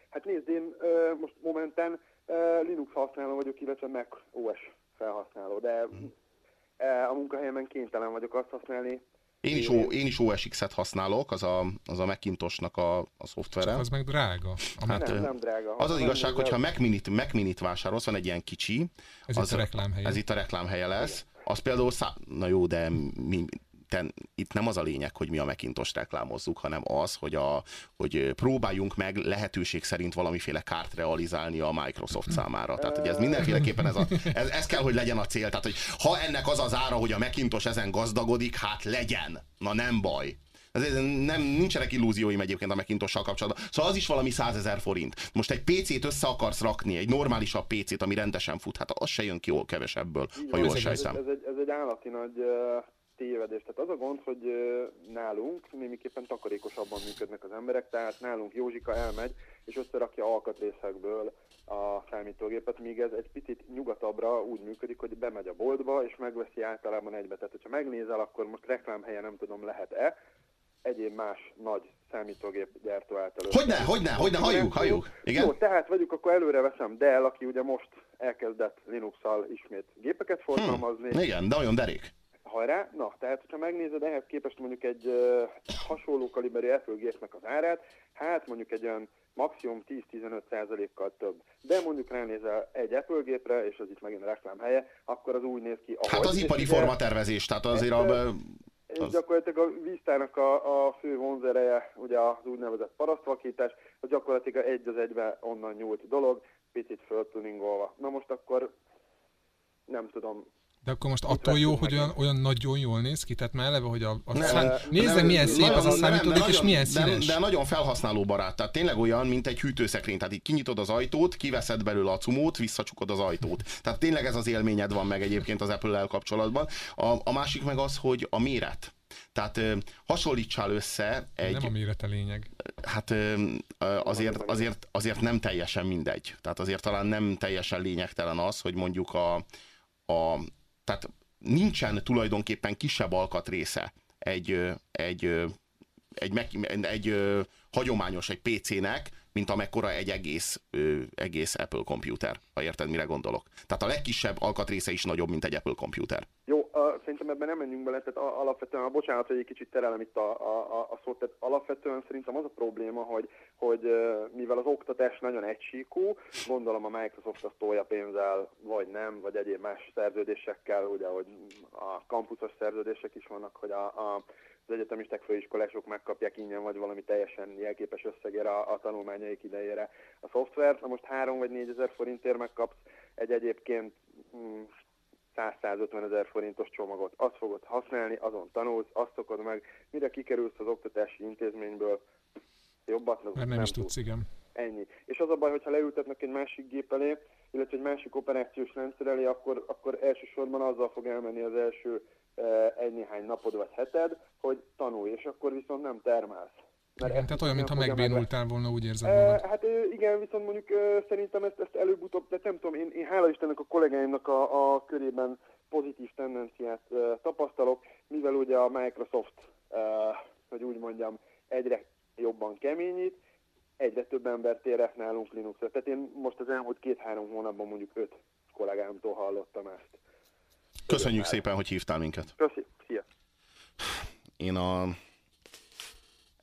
H: Hát nézd, én ö, most momentán ö, Linux használó vagyok, illetve Mac OS felhasználó, de ö, a munkahelyemen kénytelen vagyok azt használni.
B: Én is, o, én is OS X-et használok, az a, az a Macintosnak a, a szoftvere.
D: Csak az meg drága.
B: Hát,
H: nem, nem drága.
B: Az az
H: Nem
B: igazság,
H: nézel-
B: hogyha Mac Minit, Mac Minit vásárolsz, van egy ilyen kicsi,
D: Ez
B: az,
D: itt a reklámhelye.
B: ez itt a reklámhelye lesz, az például, szá... na jó, de mi, te, itt nem az a lényeg, hogy mi a Macintosh reklámozzuk, hanem az, hogy, a, hogy próbáljunk meg lehetőség szerint valamiféle kárt realizálni a Microsoft számára. Tehát, hogy ez mindenféleképpen ez, a, ez, ez kell, hogy legyen a cél. Tehát, hogy ha ennek az az ára, hogy a Macintosh ezen gazdagodik, hát legyen. Na nem baj. Ez nem, nincsenek illúzióim egyébként a Macintosh-sal kapcsolatban. Szóval az is valami 100 ezer forint. Most egy PC-t össze akarsz rakni, egy normálisabb PC-t, ami rendesen fut, hát az se jön ki jól kevesebből, ha jól
H: ez, ez,
B: sejtem.
H: ez, egy, ez egy állati nagy tévedés. Tehát az a gond, hogy nálunk némiképpen takarékosabban működnek az emberek, tehát nálunk Józsika elmegy, és összerakja alkatrészekből a számítógépet, míg ez egy picit nyugatabbra úgy működik, hogy bemegy a boltba, és megveszi általában egybe. Tehát, hogyha megnézel, akkor most reklámhelye nem tudom lehet-e, egyéb más nagy számítógép gyártó által.
B: Hogyne, hogyne, hogyne, halljuk, halljuk. Igen?
H: Jó, tehát vagyok, akkor előre veszem Dell, aki ugye most elkezdett Linux-szal ismét gépeket forgalmazni.
B: Hm, igen, de olyan derék.
H: Hajrá! Na, tehát, hogyha megnézed ehhez képest mondjuk egy uh, hasonló kaliberű gépnek az árát, hát mondjuk egy olyan maximum 10-15%-kal több. De mondjuk ránézel egy Apple gépre, és az itt megint a reklám helye, akkor az úgy néz ki, ahogy.
B: Hát az ipari formatervezés, tehát azért a, az-
H: gyakorlatilag a Vista-nak a, a fő vonzereje, ugye az úgynevezett parasztvakítás, az gyakorlatilag egy az egybe onnan nyúlt dolog, picit föltuningolva. Na most akkor nem tudom,
D: De akkor most attól jó, hogy olyan, olyan nagyon jól néz ki? Tehát már eleve, hogy a, a
B: Nem,
D: szám... Nézd
B: nem,
D: milyen szép az a
B: nagyon- nem, de
D: számítógép, és
B: nagyon-
D: milyen
B: de,
D: színes.
B: de nagyon felhasználó barát, tehát tényleg olyan, mint egy hűtőszekrény. Tehát így kinyitod az ajtót, kiveszed belőle a cumót, visszacsukod az ajtót. Tehát tényleg ez az élményed van meg egyébként az Apple-lel kapcsolatban. A, a másik meg az, hogy a méret. Tehát ö, hasonlítsál össze egy,
D: Nem a mérete lényeg.
B: hát ö, azért, azért, azért nem teljesen mindegy. Tehát azért talán nem teljesen lényegtelen az, hogy mondjuk a, a tehát nincsen tulajdonképpen kisebb alkatrésze egy, egy, egy, egy ö, hagyományos, egy PC-nek, mint amekkora egy egész, ö, egész Apple komputer, ha érted, mire gondolok. Tehát a legkisebb alkatrésze is nagyobb, mint egy Apple komputer.
H: Uh, szerintem ebben nem menjünk bele, tehát a- alapvetően, a bocsánat, hogy egy kicsit terelem itt a, a, a, a szót, tehát alapvetően szerintem az a probléma, hogy, hogy mivel az oktatás nagyon egysíkú, gondolom a Microsoft azt tolja pénzzel, vagy nem, vagy egyéb más szerződésekkel, ugye, hogy a kampuszos szerződések is vannak, hogy a, a az egyetemisták, főiskolások megkapják ingyen, vagy valami teljesen jelképes összegére a, a tanulmányaik idejére a szoftvert. Na most 3 vagy 4 ezer forintért megkapsz egy egyébként mm, 100-150 ezer forintos csomagot. Azt fogod használni, azon tanulsz, azt szokod meg, mire kikerülsz az oktatási intézményből, jobbat
D: Mert
H: nem,
D: nem is tudsz, igen.
H: Ennyi. És az a baj, hogyha leültetnek egy másik gép elé, illetve egy másik operációs rendszer elé, akkor, akkor elsősorban azzal fog elmenni az első eh, egy-néhány napod vagy heted, hogy tanulj, és akkor viszont nem termelsz. Mert
D: igen tehát olyan, mintha megbénultál volna, úgy érzed
H: E,
D: magad.
H: hát igen, viszont mondjuk szerintem ezt, ezt előbb-utóbb, de nem tudom, én, én hála Istennek a kollégáimnak a, a körében pozitív tendenciát tapasztalok, mivel ugye a Microsoft, hogy úgy mondjam, egyre jobban keményít, egyre több ember tér nálunk Linuxra. Tehát én most az elmúlt két-három hónapban mondjuk öt kollégámtól hallottam ezt.
B: Köszönjük szépen, hogy hívtál minket.
H: Köszi, szia.
B: Én a...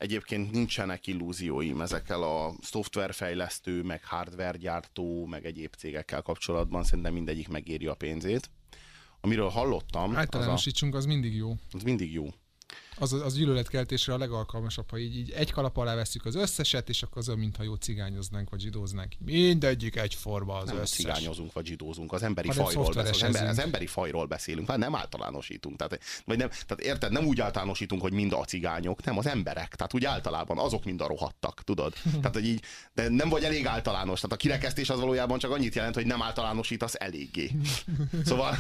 B: Egyébként nincsenek illúzióim ezekkel a szoftverfejlesztő, meg hardware gyártó, meg egyéb cégekkel kapcsolatban. Szerintem mindegyik megéri a pénzét. Amiről hallottam, az, a,
D: Általánosítsunk, az mindig jó.
B: az mindig jó.
D: Az, az gyűlöletkeltésre a legalkalmasabb, ha így, így egy kalap alá veszük az összeset, és akkor az olyan, mintha jó cigányoznánk, vagy zsidóznánk. Mindegyik egyforma az
B: nem
D: összes.
B: cigányozunk vagy zsidózunk, az emberi
D: Hanem
B: fajról beszélünk. Az, ember, az emberi fajról beszélünk, hát nem általánosítunk. Tehát, vagy nem, tehát érted, nem úgy általánosítunk, hogy mind a cigányok, nem az emberek. Tehát úgy általában azok mind a rohadtak, tudod? Tehát, hogy így, de nem vagy elég általános. Tehát a kirekesztés az valójában csak annyit jelent, hogy nem általánosítasz eléggé. Szóval,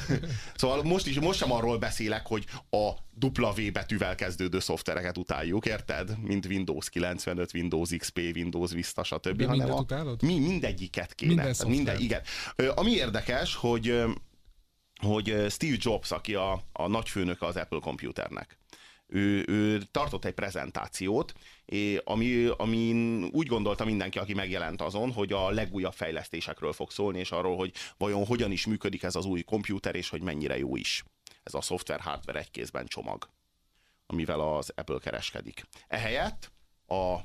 B: szóval most is, most sem arról beszélek, hogy a W betűvel kezdődő szoftvereket utáljuk, érted? Mint Windows 95, Windows XP, Windows Vista, stb.
D: De
B: hanem a,
D: utálod?
B: mi, mindegyiket kéne.
D: Minden
B: Tehát minden,
D: szoftver.
B: igen. Ami érdekes, hogy hogy Steve Jobs, aki a, a nagyfőnöke az Apple Computernek, ő, ő tartott egy prezentációt, ami, amin úgy gondolta mindenki, aki megjelent azon, hogy a legújabb fejlesztésekről fog szólni, és arról, hogy vajon hogyan is működik ez az új komputer, és hogy mennyire jó is. Ez a szoftver-hardware egy kézben csomag, amivel az Apple kereskedik. Ehelyett a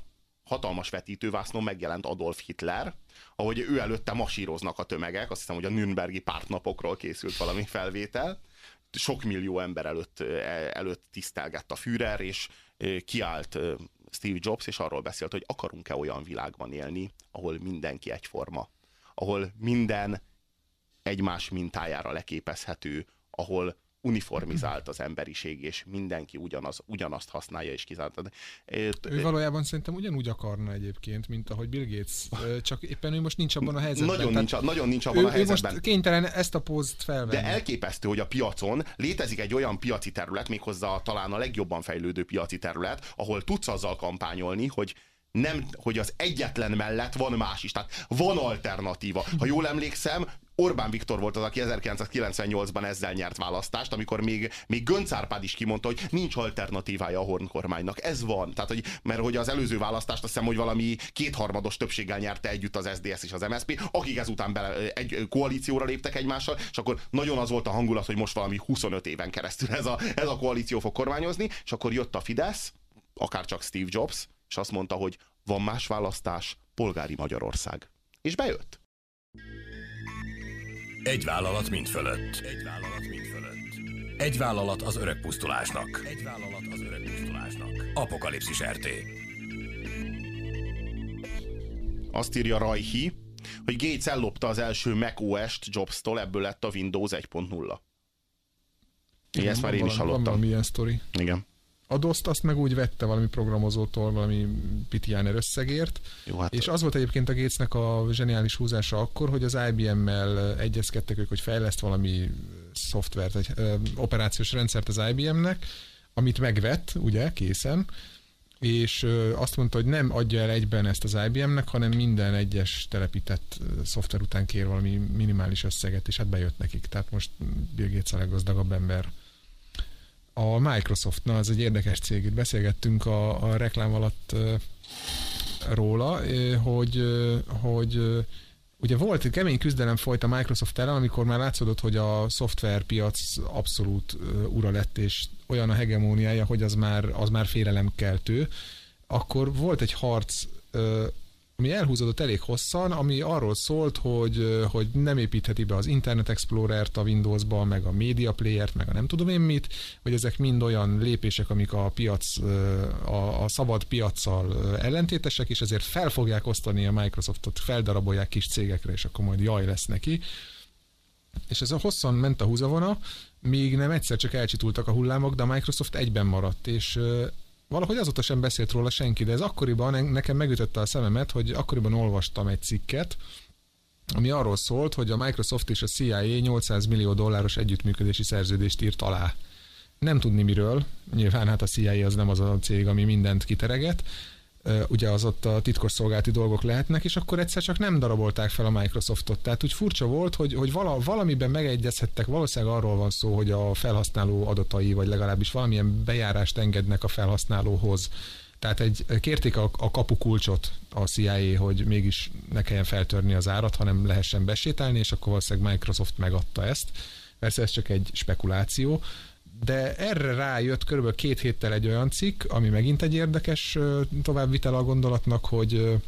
B: hatalmas vetítővásznon megjelent Adolf Hitler, ahogy ő előtte masíroznak a tömegek, azt hiszem, hogy a Nürnbergi pártnapokról készült valami felvétel, sok millió ember előtt, eh, előtt tisztelgett a Führer, és eh, kiállt eh, Steve Jobs, és arról beszélt, hogy akarunk-e olyan világban élni, ahol mindenki egyforma, ahol minden egymás mintájára leképezhető, ahol uniformizált az emberiség, és mindenki ugyanaz, ugyanazt használja és kizárt.
D: Ő valójában szerintem ugyanúgy akarna egyébként, mint ahogy Bill Gates, csak éppen ő most nincs abban a helyzetben.
B: Nagyon
D: Tehát
B: nincs, nagyon nincs abban
D: ő,
B: a
D: ő
B: helyzetben.
D: most kénytelen ezt a pózt felvenni.
B: De elképesztő, hogy a piacon létezik egy olyan piaci terület, méghozzá talán a legjobban fejlődő piaci terület, ahol tudsz azzal kampányolni, hogy nem, hogy az egyetlen mellett van más is. Tehát van alternatíva. Ha jól emlékszem, Orbán Viktor volt az, aki 1998-ban ezzel nyert választást, amikor még, még Gönc Árpád is kimondta, hogy nincs alternatívája a Horn kormánynak. Ez van. Tehát, hogy, mert hogy az előző választást azt hiszem, hogy valami kétharmados többséggel nyerte együtt az SDS és az MSZP, akik ezután bele, egy koalícióra léptek egymással, és akkor nagyon az volt a hangulat, hogy most valami 25 éven keresztül ez a, ez a koalíció fog kormányozni, és akkor jött a Fidesz, akár csak Steve Jobs, és azt mondta, hogy van más választás, polgári Magyarország. És bejött.
A: Egy vállalat mind fölött. Egy vállalat mind fölött. Egy vállalat az öreg pusztulásnak. Egy vállalat az öreg pusztulásnak. Apokalipszis RT.
B: Azt írja Rajhi, hogy Gates ellopta az első Mac OS-t Jobs-tól, ebből lett a Windows 1.0. Igen, ezt már én is
D: valami- Van
B: hallottam.
D: valami ilyen sztori.
B: Igen.
D: A DOS-t azt meg úgy vette valami programozótól valami pitiáner összegért,
B: Jó, hát
D: és az volt egyébként a Gatesnek a zseniális húzása akkor, hogy az IBM-mel egyezkedtek ők, hogy fejleszt valami szoftvert, egy ö, operációs rendszert az IBM-nek, amit megvett, ugye, készen, és azt mondta, hogy nem adja el egyben ezt az IBM-nek, hanem minden egyes telepített szoftver után kér valami minimális összeget, és hát bejött nekik. Tehát most Bill Gates a leggazdagabb ember. A Microsoft, na, ez egy érdekes cég. Itt beszélgettünk a, a reklám alatt róla, hogy, hogy ugye volt egy kemény küzdelem folyt a Microsoft ellen, amikor már látszódott, hogy a szoftverpiac abszolút ura lett, és olyan a hegemóniája, hogy az már, az már félelemkeltő. Akkor volt egy harc, ami elhúzódott elég hosszan, ami arról szólt, hogy, hogy nem építheti be az Internet Explorer-t a Windowsba, meg a Media Player-t, meg a nem tudom én mit, hogy ezek mind olyan lépések, amik a piac, a, a szabad piaccal ellentétesek, és ezért fel fogják osztani a Microsoftot, feldarabolják kis cégekre, és akkor majd jaj lesz neki. És ez a hosszan ment a húzavona, míg nem egyszer csak elcsitultak a hullámok, de a Microsoft egyben maradt, és valahogy azóta sem beszélt róla senki, de ez akkoriban nekem megütötte a szememet, hogy akkoriban olvastam egy cikket, ami arról szólt, hogy a Microsoft és a CIA 800 millió dolláros együttműködési szerződést írt alá. Nem tudni miről, nyilván hát a CIA az nem az a cég, ami mindent kitereget, ugye az ott a titkosszolgálati dolgok lehetnek, és akkor egyszer csak nem darabolták fel a Microsoftot. Tehát úgy furcsa volt, hogy, hogy vala, valamiben megegyezhettek, valószínűleg arról van szó, hogy a felhasználó adatai, vagy legalábbis valamilyen bejárást engednek a felhasználóhoz. Tehát egy, kérték a, a kapukulcsot a CIA, hogy mégis ne kelljen feltörni az árat, hanem lehessen besétálni, és akkor valószínűleg Microsoft megadta ezt. Persze ez csak egy spekuláció, de erre rájött körülbelül két héttel egy olyan cikk, ami megint egy érdekes továbbvitel a gondolatnak, hogy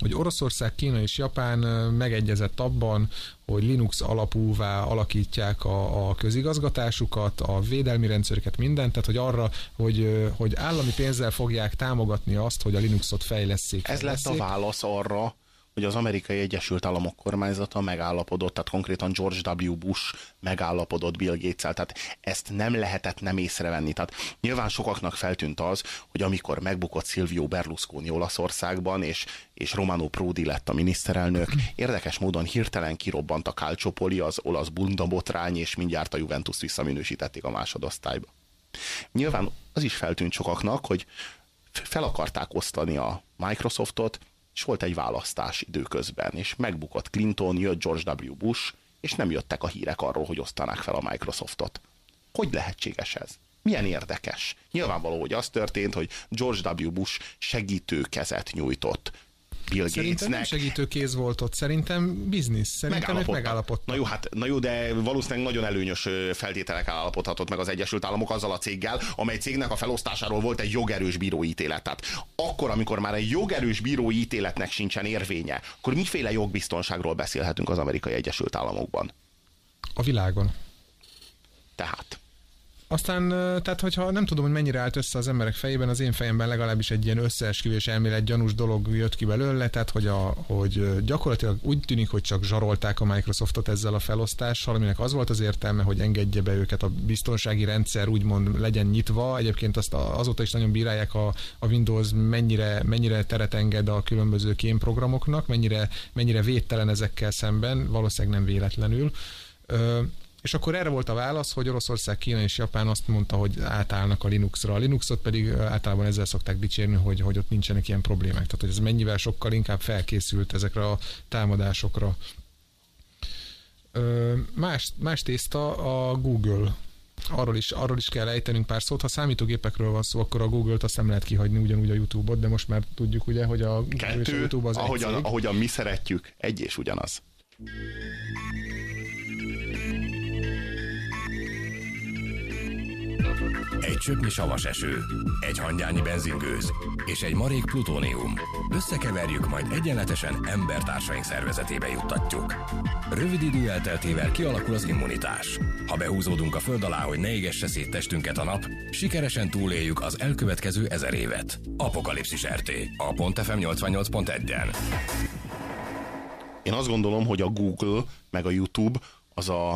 D: hogy Oroszország, Kína és Japán megegyezett abban, hogy Linux alapúvá alakítják a, a közigazgatásukat, a védelmi rendszerüket, mindent, tehát hogy arra, hogy, hogy állami pénzzel fogják támogatni azt, hogy a Linuxot fejleszék.
B: Ez lett a válasz arra, hogy az amerikai Egyesült Államok kormányzata megállapodott, tehát konkrétan George W. Bush megállapodott Bill gates tehát ezt nem lehetett nem észrevenni. Tehát nyilván sokaknak feltűnt az, hogy amikor megbukott Silvio Berlusconi Olaszországban, és, és Romano Prodi lett a miniszterelnök, érdekes módon hirtelen kirobbant a Calciopoli, az olasz bundabotrány, és mindjárt a Juventus visszaminősítették a másodosztályba. Nyilván az is feltűnt sokaknak, hogy fel akarták osztani a Microsoftot, és volt egy választás időközben, és megbukott Clinton, jött George W. Bush, és nem jöttek a hírek arról, hogy osztanák fel a Microsoftot. Hogy lehetséges ez? Milyen érdekes. Nyilvánvaló, hogy az történt, hogy George W. Bush segítő kezet nyújtott Bill
D: Szerintem nem segítő kéz volt ott, szerintem biznisz. Szerintem megállapodtak.
B: Na jó, hát, na jó, de valószínűleg nagyon előnyös feltételek állapodhatott meg az Egyesült Államok azzal a céggel, amely cégnek a felosztásáról volt egy jogerős bírói ítélet. Tehát akkor, amikor már egy jogerős bírói ítéletnek sincsen érvénye, akkor miféle jogbiztonságról beszélhetünk az amerikai Egyesült Államokban?
D: A világon.
B: Tehát.
D: Aztán, tehát hogyha nem tudom, hogy mennyire állt össze az emberek fejében, az én fejemben legalábbis egy ilyen összeesküvés elmélet gyanús dolog jött ki belőle, tehát hogy, a, hogy gyakorlatilag úgy tűnik, hogy csak zsarolták a Microsoftot ezzel a felosztással, aminek az volt az értelme, hogy engedje be őket a biztonsági rendszer, úgymond legyen nyitva. Egyébként azt azóta is nagyon bírálják a, a Windows, mennyire, mennyire teret enged a különböző kémprogramoknak, mennyire, mennyire védtelen ezekkel szemben, valószínűleg nem véletlenül. És akkor erre volt a válasz, hogy Oroszország, Kína és Japán azt mondta, hogy átállnak a Linuxra. A Linuxot pedig általában ezzel szokták dicsérni, hogy, hogy ott nincsenek ilyen problémák. Tehát, hogy ez mennyivel sokkal inkább felkészült ezekre a támadásokra. Más, más tészta a Google. Arról is, arról is kell ejtenünk pár szót. Ha számítógépekről van szó, akkor a Google-t azt nem lehet kihagyni ugyanúgy a YouTube-ot, de most már tudjuk ugye, hogy a
B: Google Kettő, és a YouTube az ahogyan, egy ahogyan mi szeretjük, egy és ugyanaz.
A: Egy csöpnyi savas eső, egy hangyányi benzingőz és egy marék plutónium. Összekeverjük, majd egyenletesen embertársaink szervezetébe juttatjuk. Rövid idő elteltével kialakul az immunitás. Ha behúzódunk a föld alá, hogy ne égesse szét testünket a nap, sikeresen túléljük az elkövetkező ezer évet. Apokalipszis RT. A .fm 88.1-en.
B: Én azt gondolom, hogy a Google meg a YouTube az a,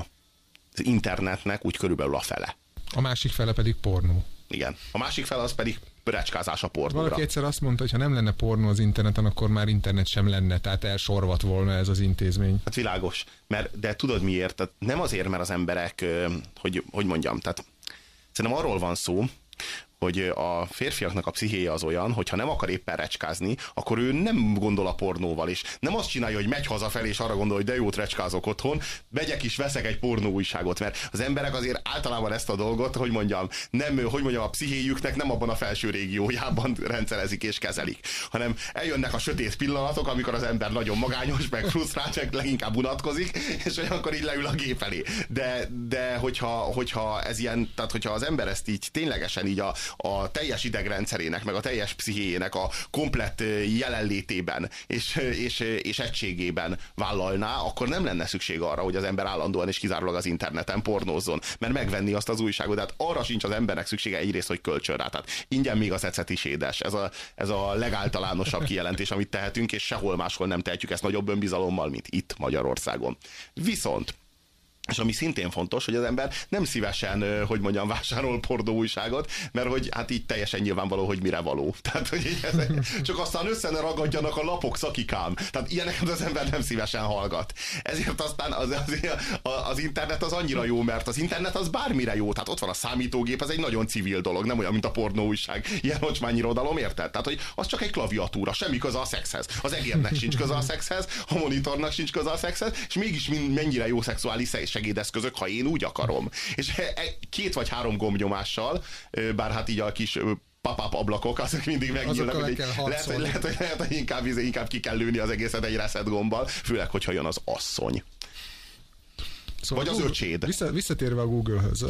B: az internetnek úgy körülbelül a fele.
D: A másik fele pedig pornó.
B: Igen. A másik fele az pedig pörecskázás a pornóra.
D: Valaki egyszer azt mondta, hogy ha nem lenne pornó az interneten, akkor már internet sem lenne, tehát elsorvat volna ez az intézmény.
B: Hát világos, mert, de tudod miért? Tehát nem azért, mert az emberek, hogy, hogy mondjam, tehát szerintem arról van szó, hogy a férfiaknak a pszichéje az olyan, hogy ha nem akar éppen recskázni, akkor ő nem gondol a pornóval is. Nem azt csinálja, hogy megy hazafelé, és arra gondol, hogy de jót recskázok otthon, megyek is, veszek egy pornó újságot, mert az emberek azért általában ezt a dolgot, hogy mondjam, nem, hogy mondjam, a pszichéjüknek nem abban a felső régiójában rendszerezik és kezelik, hanem eljönnek a sötét pillanatok, amikor az ember nagyon magányos, meg frusztrált, meg leginkább unatkozik, és olyankor így leül a gép elé. De, de hogyha, hogyha ez ilyen, tehát hogyha az ember ezt így ténylegesen így a, a teljes idegrendszerének, meg a teljes pszichéjének a komplett jelenlétében és, és, és egységében vállalná, akkor nem lenne szükség arra, hogy az ember állandóan és kizárólag az interneten pornózzon, mert megvenni azt az újságot. Tehát arra sincs az embernek szüksége egyrészt, hogy kölcsön rá. Tehát ingyen még az ecet is édes. Ez a, ez a legáltalánosabb kijelentés, amit tehetünk, és sehol máshol nem tehetjük ezt nagyobb önbizalommal, mint itt Magyarországon. Viszont és ami szintén fontos, hogy az ember nem szívesen, hogy mondjam, vásárol pordó újságot, mert hogy hát így teljesen nyilvánvaló, hogy mire való. Tehát, hogy így ez, csak aztán össze ne ragadjanak a lapok szakikám. Tehát ilyeneket az ember nem szívesen hallgat. Ezért aztán az, az, az internet az annyira jó, mert az internet az bármire jó. Tehát ott van a számítógép, ez egy nagyon civil dolog, nem olyan, mint a pornó újság. Ilyen ocsmányi irodalom, érted? Tehát, hogy az csak egy klaviatúra, semmi köze a szexhez. Az egérnek sincs köze a szexhez, a monitornak sincs köze a szexhez, és mégis mennyire jó szexuális segédeszközök, ha én úgy akarom. És e, két vagy három gombnyomással, bár hát így a kis papap ablakok, azok mindig megnyílnak. Hogy lehet, hogy, lehet, hogy, lehet, hogy inkább, inkább ki kell lőni az egészet egy reset gombbal, főleg, hogyha jön az asszony. Szóval Vagy az öcséd.
D: Vissza, visszatérve a Google-höz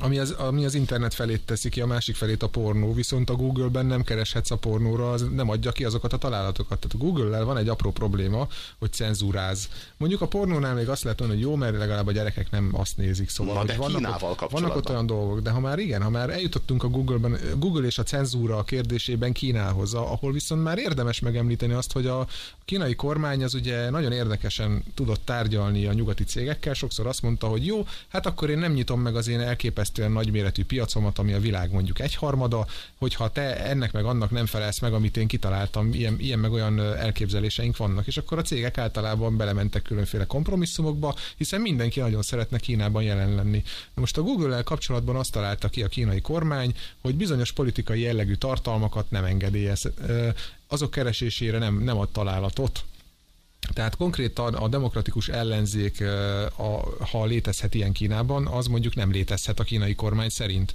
D: ami az, ami az internet felét teszi ki, a másik felét a pornó, viszont a Google-ben nem kereshetsz a pornóra, az nem adja ki azokat a találatokat. Tehát a Google-lel van egy apró probléma, hogy cenzúráz. Mondjuk a pornónál még azt lehet mondani, hogy jó, mert legalább a gyerekek nem azt nézik. Szóval,
B: Na, de
D: vannak,
B: ott,
D: vannak ott olyan dolgok, de ha már igen, ha már eljutottunk a Google-ben, Google és a cenzúra a kérdésében Kínához, ahol viszont már érdemes megemlíteni azt, hogy a kínai kormány az ugye nagyon érdekesen tudott tárgyalni a nyugati cégekkel, sokszor azt mondta, hogy jó, hát akkor én nem nyitom meg az én elképesztő elképesztően nagyméretű piacomat, ami a világ mondjuk egyharmada, hogyha te ennek meg annak nem felelsz meg, amit én kitaláltam, ilyen, ilyen meg olyan elképzeléseink vannak, és akkor a cégek általában belementek különféle kompromisszumokba, hiszen mindenki nagyon szeretne Kínában jelen lenni. Most a Google-el kapcsolatban azt találta ki a kínai kormány, hogy bizonyos politikai jellegű tartalmakat nem engedélyez. Azok keresésére nem, nem ad találatot, tehát konkrétan a demokratikus ellenzék, a, ha létezhet ilyen Kínában, az mondjuk nem létezhet a kínai kormány szerint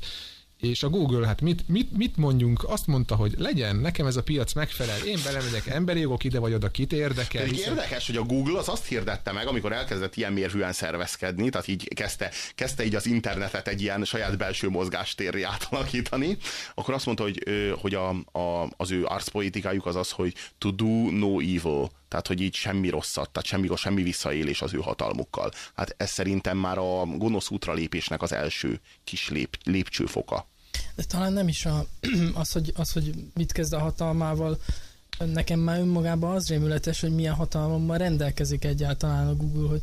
D: és a Google, hát mit, mit, mit mondjunk? Azt mondta, hogy legyen, nekem ez a piac megfelel, én belemegyek emberi jogok ide vagy oda, kit érdekel.
B: Pedig hiszen... érdekes, hogy a Google az azt hirdette meg, amikor elkezdett ilyen mérvűen szervezkedni, tehát így kezdte, kezdte így az internetet egy ilyen saját belső mozgástérri átalakítani, akkor azt mondta, hogy, hogy a, a, az ő arcpolitikájuk az az, hogy to do no evil, tehát hogy így semmi rosszat, tehát semmi, semmi visszaélés az ő hatalmukkal. Hát ez szerintem már a gonosz útra lépésnek az első kis lép, lépcsőfoka.
E: De talán nem is a, az, hogy, az, hogy mit kezd a hatalmával, nekem már önmagában az rémületes, hogy milyen hatalommal rendelkezik egyáltalán a Google, hogy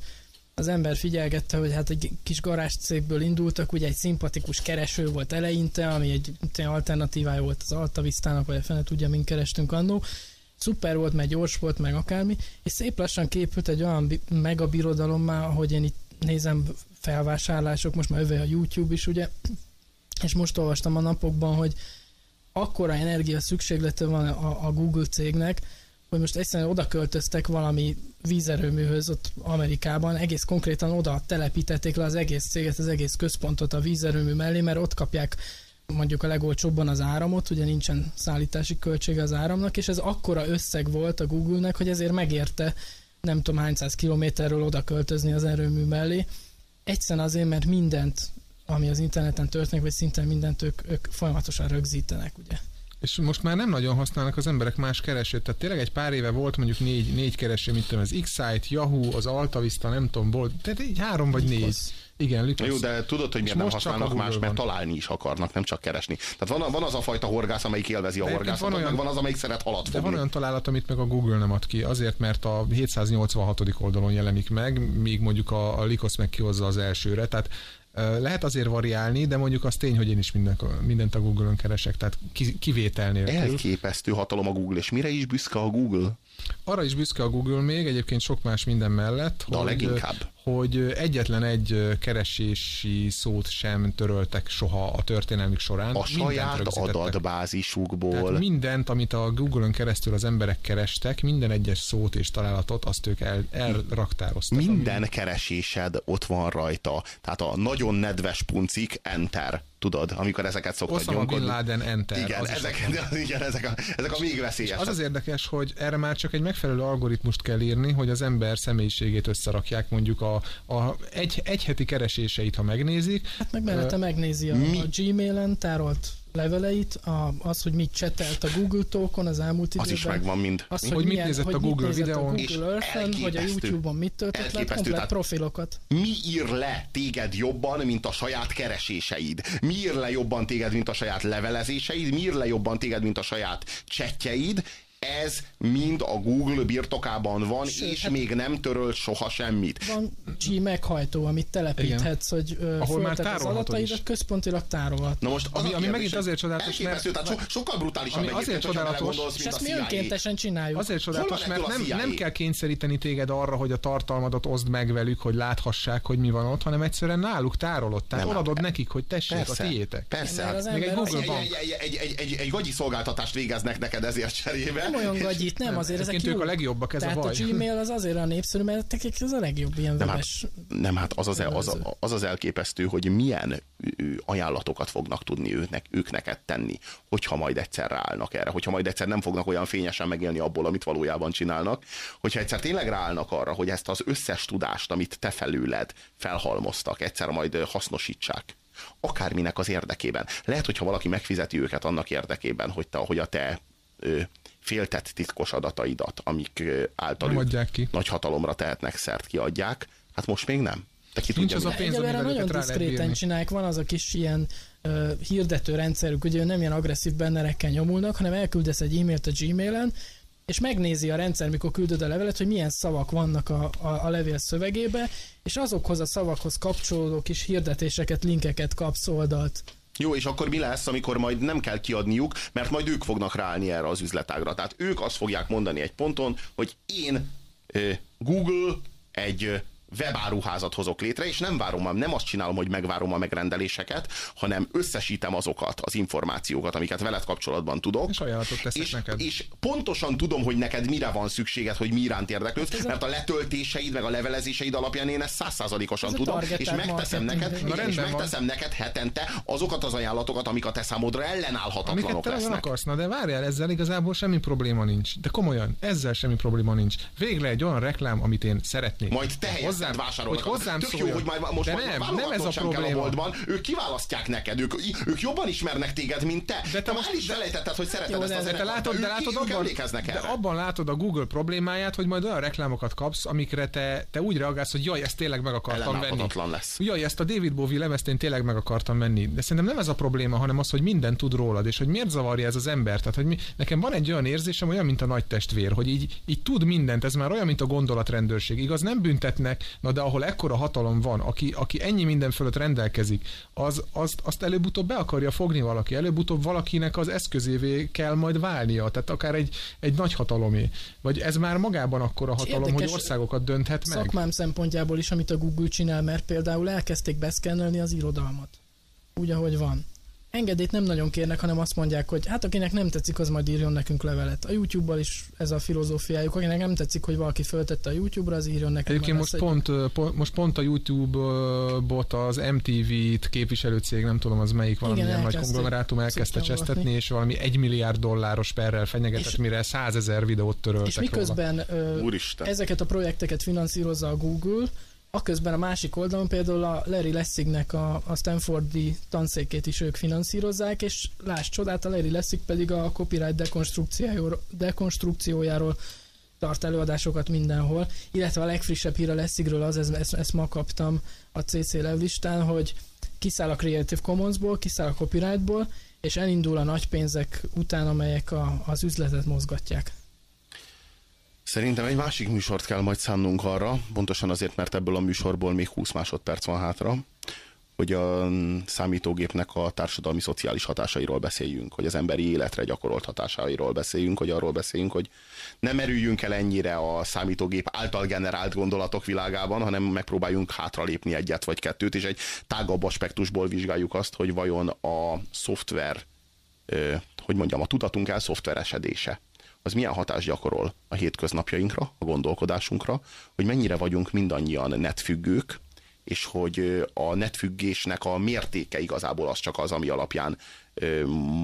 E: az ember figyelgette, hogy hát egy kis garázs cégből indultak, ugye egy szimpatikus kereső volt eleinte, ami egy alternatívája volt az Altavisztának, vagy a fene tudja, mint kerestünk annó. Szuper volt, meg gyors volt, meg akármi, és szép lassan képült egy olyan megabirodalommá, hogy én itt nézem felvásárlások, most már öve a YouTube is, ugye, és most olvastam a napokban, hogy akkora energia szükséglete van a, a Google cégnek, hogy most egyszerűen oda költöztek valami vízerőműhöz ott Amerikában, egész konkrétan oda telepítették le az egész céget, az egész központot a vízerőmű mellé, mert ott kapják mondjuk a legolcsóbban az áramot, ugye nincsen szállítási költsége az áramnak, és ez akkora összeg volt a Google-nek, hogy ezért megérte nem tudom hány száz kilométerről oda költözni az erőmű mellé. Egyszerűen azért, mert mindent ami az interneten történik, vagy szinte mindent ők, ők folyamatosan rögzítenek, ugye.
D: És most már nem nagyon használnak az emberek más keresőt. Tehát tényleg egy pár éve volt mondjuk négy, négy kereső, mint tudom, az X-Site, Yahoo, az Altavista, nem tudom, volt, tehát így három vagy négy. Igen,
B: Lycos. Jó, de tudod, hogy miért nem használnak más, mert találni is akarnak, nem csak keresni. Tehát van, van az a fajta horgász, amelyik élvezi a horgászatot, van olyan, meg van az, amelyik szeret halat fogni.
D: De van olyan találat, amit meg a Google nem ad ki, azért, mert a 786. oldalon jelenik meg, míg mondjuk a, a Lycos meg kihozza az elsőre. Tehát lehet azért variálni, de mondjuk az tény, hogy én is minden, mindent a Google-ön keresek, tehát kivétel nélkül.
B: Elképesztő hatalom a Google, és mire is büszke a Google?
D: Arra is büszke a Google még, egyébként sok más minden mellett,
B: De hogy, leginkább.
D: hogy egyetlen egy keresési szót sem töröltek soha a történelmük során.
B: A saját adatbázisukból. Tehát
D: mindent, amit a Google-ön keresztül az emberek kerestek, minden egyes szót és találatot, azt ők el, elraktároztak.
B: Minden ami... keresésed ott van rajta. Tehát a nagyon nedves puncik, enter tudod, amikor ezeket szoktad
D: Osama nyomkodni. Bin Laden enter.
B: Igen, ezek, igen ezek, a, ezek a még veszélyesek.
D: Az az érdekes, hogy erre már csak egy megfelelő algoritmust kell írni, hogy az ember személyiségét összerakják, mondjuk a, a egy, egy heti kereséseit, ha megnézik.
E: Hát meg mellette uh, megnézi a, a Gmail-en tárolt leveleit, a, az, hogy mit csetelt a Google Talkon az elmúlt időben.
B: Az is megvan mind.
E: Az, hogy, hogy mit nézett hogy a Google videón. A Google Earth-en, hogy a YouTube-on mit töltött le, komplet profilokat.
B: Mi ír le téged jobban, mint a saját kereséseid? Mi ír le jobban téged, mint a saját levelezéseid? Mi ír le jobban téged, mint a saját csetjeid? Ez mind a Google birtokában van, Sőt, és hát még nem törölt soha semmit.
E: Van G meghajtó, amit telepíthetsz, Igen. hogy uh, Ahol már az adataidat központilag tárolhat.
B: Na most
D: az ami, ami megint azért csodálatos,
B: mert... Tehát so, sokkal brutálisabb
D: ami azért csodálatos,
E: és ezt mi önkéntesen csináljuk.
D: Azért csodálatos, mert nem, nem kell kényszeríteni téged arra, hogy a tartalmadat oszd meg velük, hogy láthassák, hogy mi van ott, hanem egyszerűen náluk tárolod. Tehát nem, odaadod nekik, hogy tessék persze, a tiétek.
B: Persze. Még egy Google egy, egy, egy, egy, egy, egy, egy gagyi szolgáltatást végeznek neked ezért cserébe,
E: nem olyan gagyit, nem, azért ezek jó.
D: ők a legjobbak, ez
E: Tehát
D: a
E: a,
D: baj.
E: Gmail az azért a népszerű, mert nekik ez a legjobb ilyen
B: Nem, hát,
E: webes.
B: nem, hát az az, az,
E: Nevező.
B: az az elképesztő, hogy milyen ajánlatokat fognak tudni őnek, ők neked tenni, hogyha majd egyszer ráállnak erre, hogyha majd egyszer nem fognak olyan fényesen megélni abból, amit valójában csinálnak, hogyha egyszer tényleg ráállnak arra, hogy ezt az összes tudást, amit te felőled felhalmoztak, egyszer majd hasznosítsák. Akárminek az érdekében. Lehet, hogyha valaki megfizeti őket annak érdekében, hogy, te, hogy a te ö, féltett titkos adataidat, amik által
D: Nem adják ki.
B: nagy hatalomra tehetnek szert, kiadják. Hát most még nem. Te ki
D: Nincs
B: tudja,
D: az a pénz, amivel
E: nagyon diszkréten csinálják, van az a kis ilyen ö, hirdető rendszerük, ugye nem ilyen agresszív bennerekkel nyomulnak, hanem elküldesz egy e-mailt a Gmailen, és megnézi a rendszer, mikor küldöd a levelet, hogy milyen szavak vannak a, a, a levél szövegébe, és azokhoz a szavakhoz kapcsolódó kis hirdetéseket, linkeket kapsz oldalt.
B: Jó, és akkor mi lesz, amikor majd nem kell kiadniuk, mert majd ők fognak ráállni erre az üzletágra. Tehát ők azt fogják mondani egy ponton, hogy én Google egy webáruházat hozok létre, és nem várom, nem azt csinálom, hogy megvárom a megrendeléseket, hanem összesítem azokat az információkat, amiket veled kapcsolatban tudok.
D: És ajánlatot teszek
B: és,
D: neked.
B: és pontosan tudom, hogy neked mire van szükséged, hogy mi iránt érdeklődsz,
E: a-
B: mert a letöltéseid, meg a levelezéseid alapján én ezt százszázalékosan tudom, és megteszem neked, és, és
D: rendben van.
B: megteszem neked hetente azokat az ajánlatokat, amik a te számodra
D: Amiket
B: ellenállhatatlanok
D: te
B: lesznek.
D: akarsz, na de várjál, ezzel igazából semmi probléma nincs. De komolyan, ezzel semmi probléma nincs. Végre egy olyan reklám, amit én szeretnék.
B: Majd te helyezted vásárolnak.
D: hogy hozzám
B: Tök jó,
D: szóljon.
B: hogy majd most
D: de
B: majd
D: nem, ez a
B: kell a
D: probléma.
B: boltban, ők kiválasztják neked, ők, ők jobban ismernek téged, mint te.
D: De te
B: te
D: most-
B: már is felejtetted, hogy szereted
E: Jó,
B: ezt az
E: de
D: De te látod, de látod
B: ők
D: abban,
B: emlékeznek
D: de abban látod a Google problémáját, hogy majd olyan reklámokat kapsz, amikre te, te úgy reagálsz, hogy jaj, ezt tényleg meg akartam venni.
B: Lesz.
D: Jaj, ezt a David Bowie lemezt én tényleg meg akartam venni. De szerintem nem ez a probléma, hanem az, hogy minden tud rólad, és hogy miért zavarja ez az ember. Tehát, hogy mi, nekem van egy olyan érzésem, olyan, mint a nagy testvér, hogy így, így tud mindent, ez már olyan, mint a gondolatrendőrség. Igaz, nem büntetnek, na de ahol ekkora hatalom van, aki, aki ennyi minden fölött rendelkezik, az, azt, azt előbb-utóbb be akarja fogni valaki, előbb-utóbb valakinek az eszközévé kell majd válnia, tehát akár egy, egy nagy hatalomé. Vagy ez már magában akkora hatalom, hogy országokat dönthet meg.
E: Szakmám szempontjából is, amit a Google csinál, mert például elkezdték beszkennelni az irodalmat. Úgy, ahogy van. Engedélyt nem nagyon kérnek, hanem azt mondják, hogy hát akinek nem tetszik, az majd írjon nekünk levelet. A YouTube-bal is ez a filozófiájuk. Akinek nem tetszik, hogy valaki föltette a YouTube-ra, az írjon nekünk.
D: Egyébként most
E: lesz
D: pont, ö, pont, most pont a YouTube-bot az MTV-t képviselő cég, nem tudom az melyik valamilyen nagy
E: elkezdték.
D: konglomerátum elkezdte csesztetni, és valami egy milliárd dolláros perrel fenyegetett,
E: És-
D: mire százezer videót töröltek
E: És miközben ö,
B: Úristen.
E: ezeket a projekteket finanszírozza a Google, aközben a másik oldalon például a Larry Lessignek a, a Stanfordi tanszékét is ők finanszírozzák, és láss csodát, a Larry Lessig pedig a copyright dekonstrukciójáról, dekonstrukciójáról tart előadásokat mindenhol, illetve a legfrissebb hír a Lessigről az, ezt, ezt, ezt ma kaptam a CC listán, hogy kiszáll a Creative Commonsból, kiszáll a copyrightból, és elindul a nagy pénzek után, amelyek a, az üzletet mozgatják.
B: Szerintem egy másik műsort kell majd szánnunk arra, pontosan azért, mert ebből a műsorból még 20 másodperc van hátra, hogy a számítógépnek a társadalmi szociális hatásairól beszéljünk, hogy az emberi életre gyakorolt hatásairól beszéljünk, hogy arról beszéljünk, hogy nem merüljünk el ennyire a számítógép által generált gondolatok világában, hanem megpróbáljunk hátralépni egyet vagy kettőt, és egy tágabb aspektusból vizsgáljuk azt, hogy vajon a szoftver, hogy mondjam, a tudatunk elszoftveresedése, az milyen hatást gyakorol a hétköznapjainkra, a gondolkodásunkra, hogy mennyire vagyunk mindannyian netfüggők, és hogy a netfüggésnek a mértéke igazából az csak az, ami alapján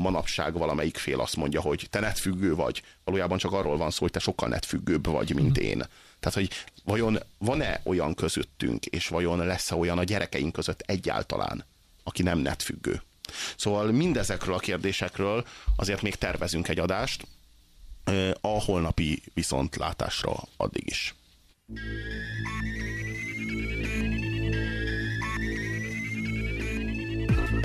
B: manapság valamelyik fél azt mondja, hogy te netfüggő vagy. Valójában csak arról van szó, hogy te sokkal netfüggőbb vagy, mint én. Tehát, hogy vajon van-e olyan közöttünk, és vajon lesz-e olyan a gyerekeink között egyáltalán, aki nem netfüggő. Szóval mindezekről a kérdésekről azért még tervezünk egy adást, a holnapi viszontlátásra addig is.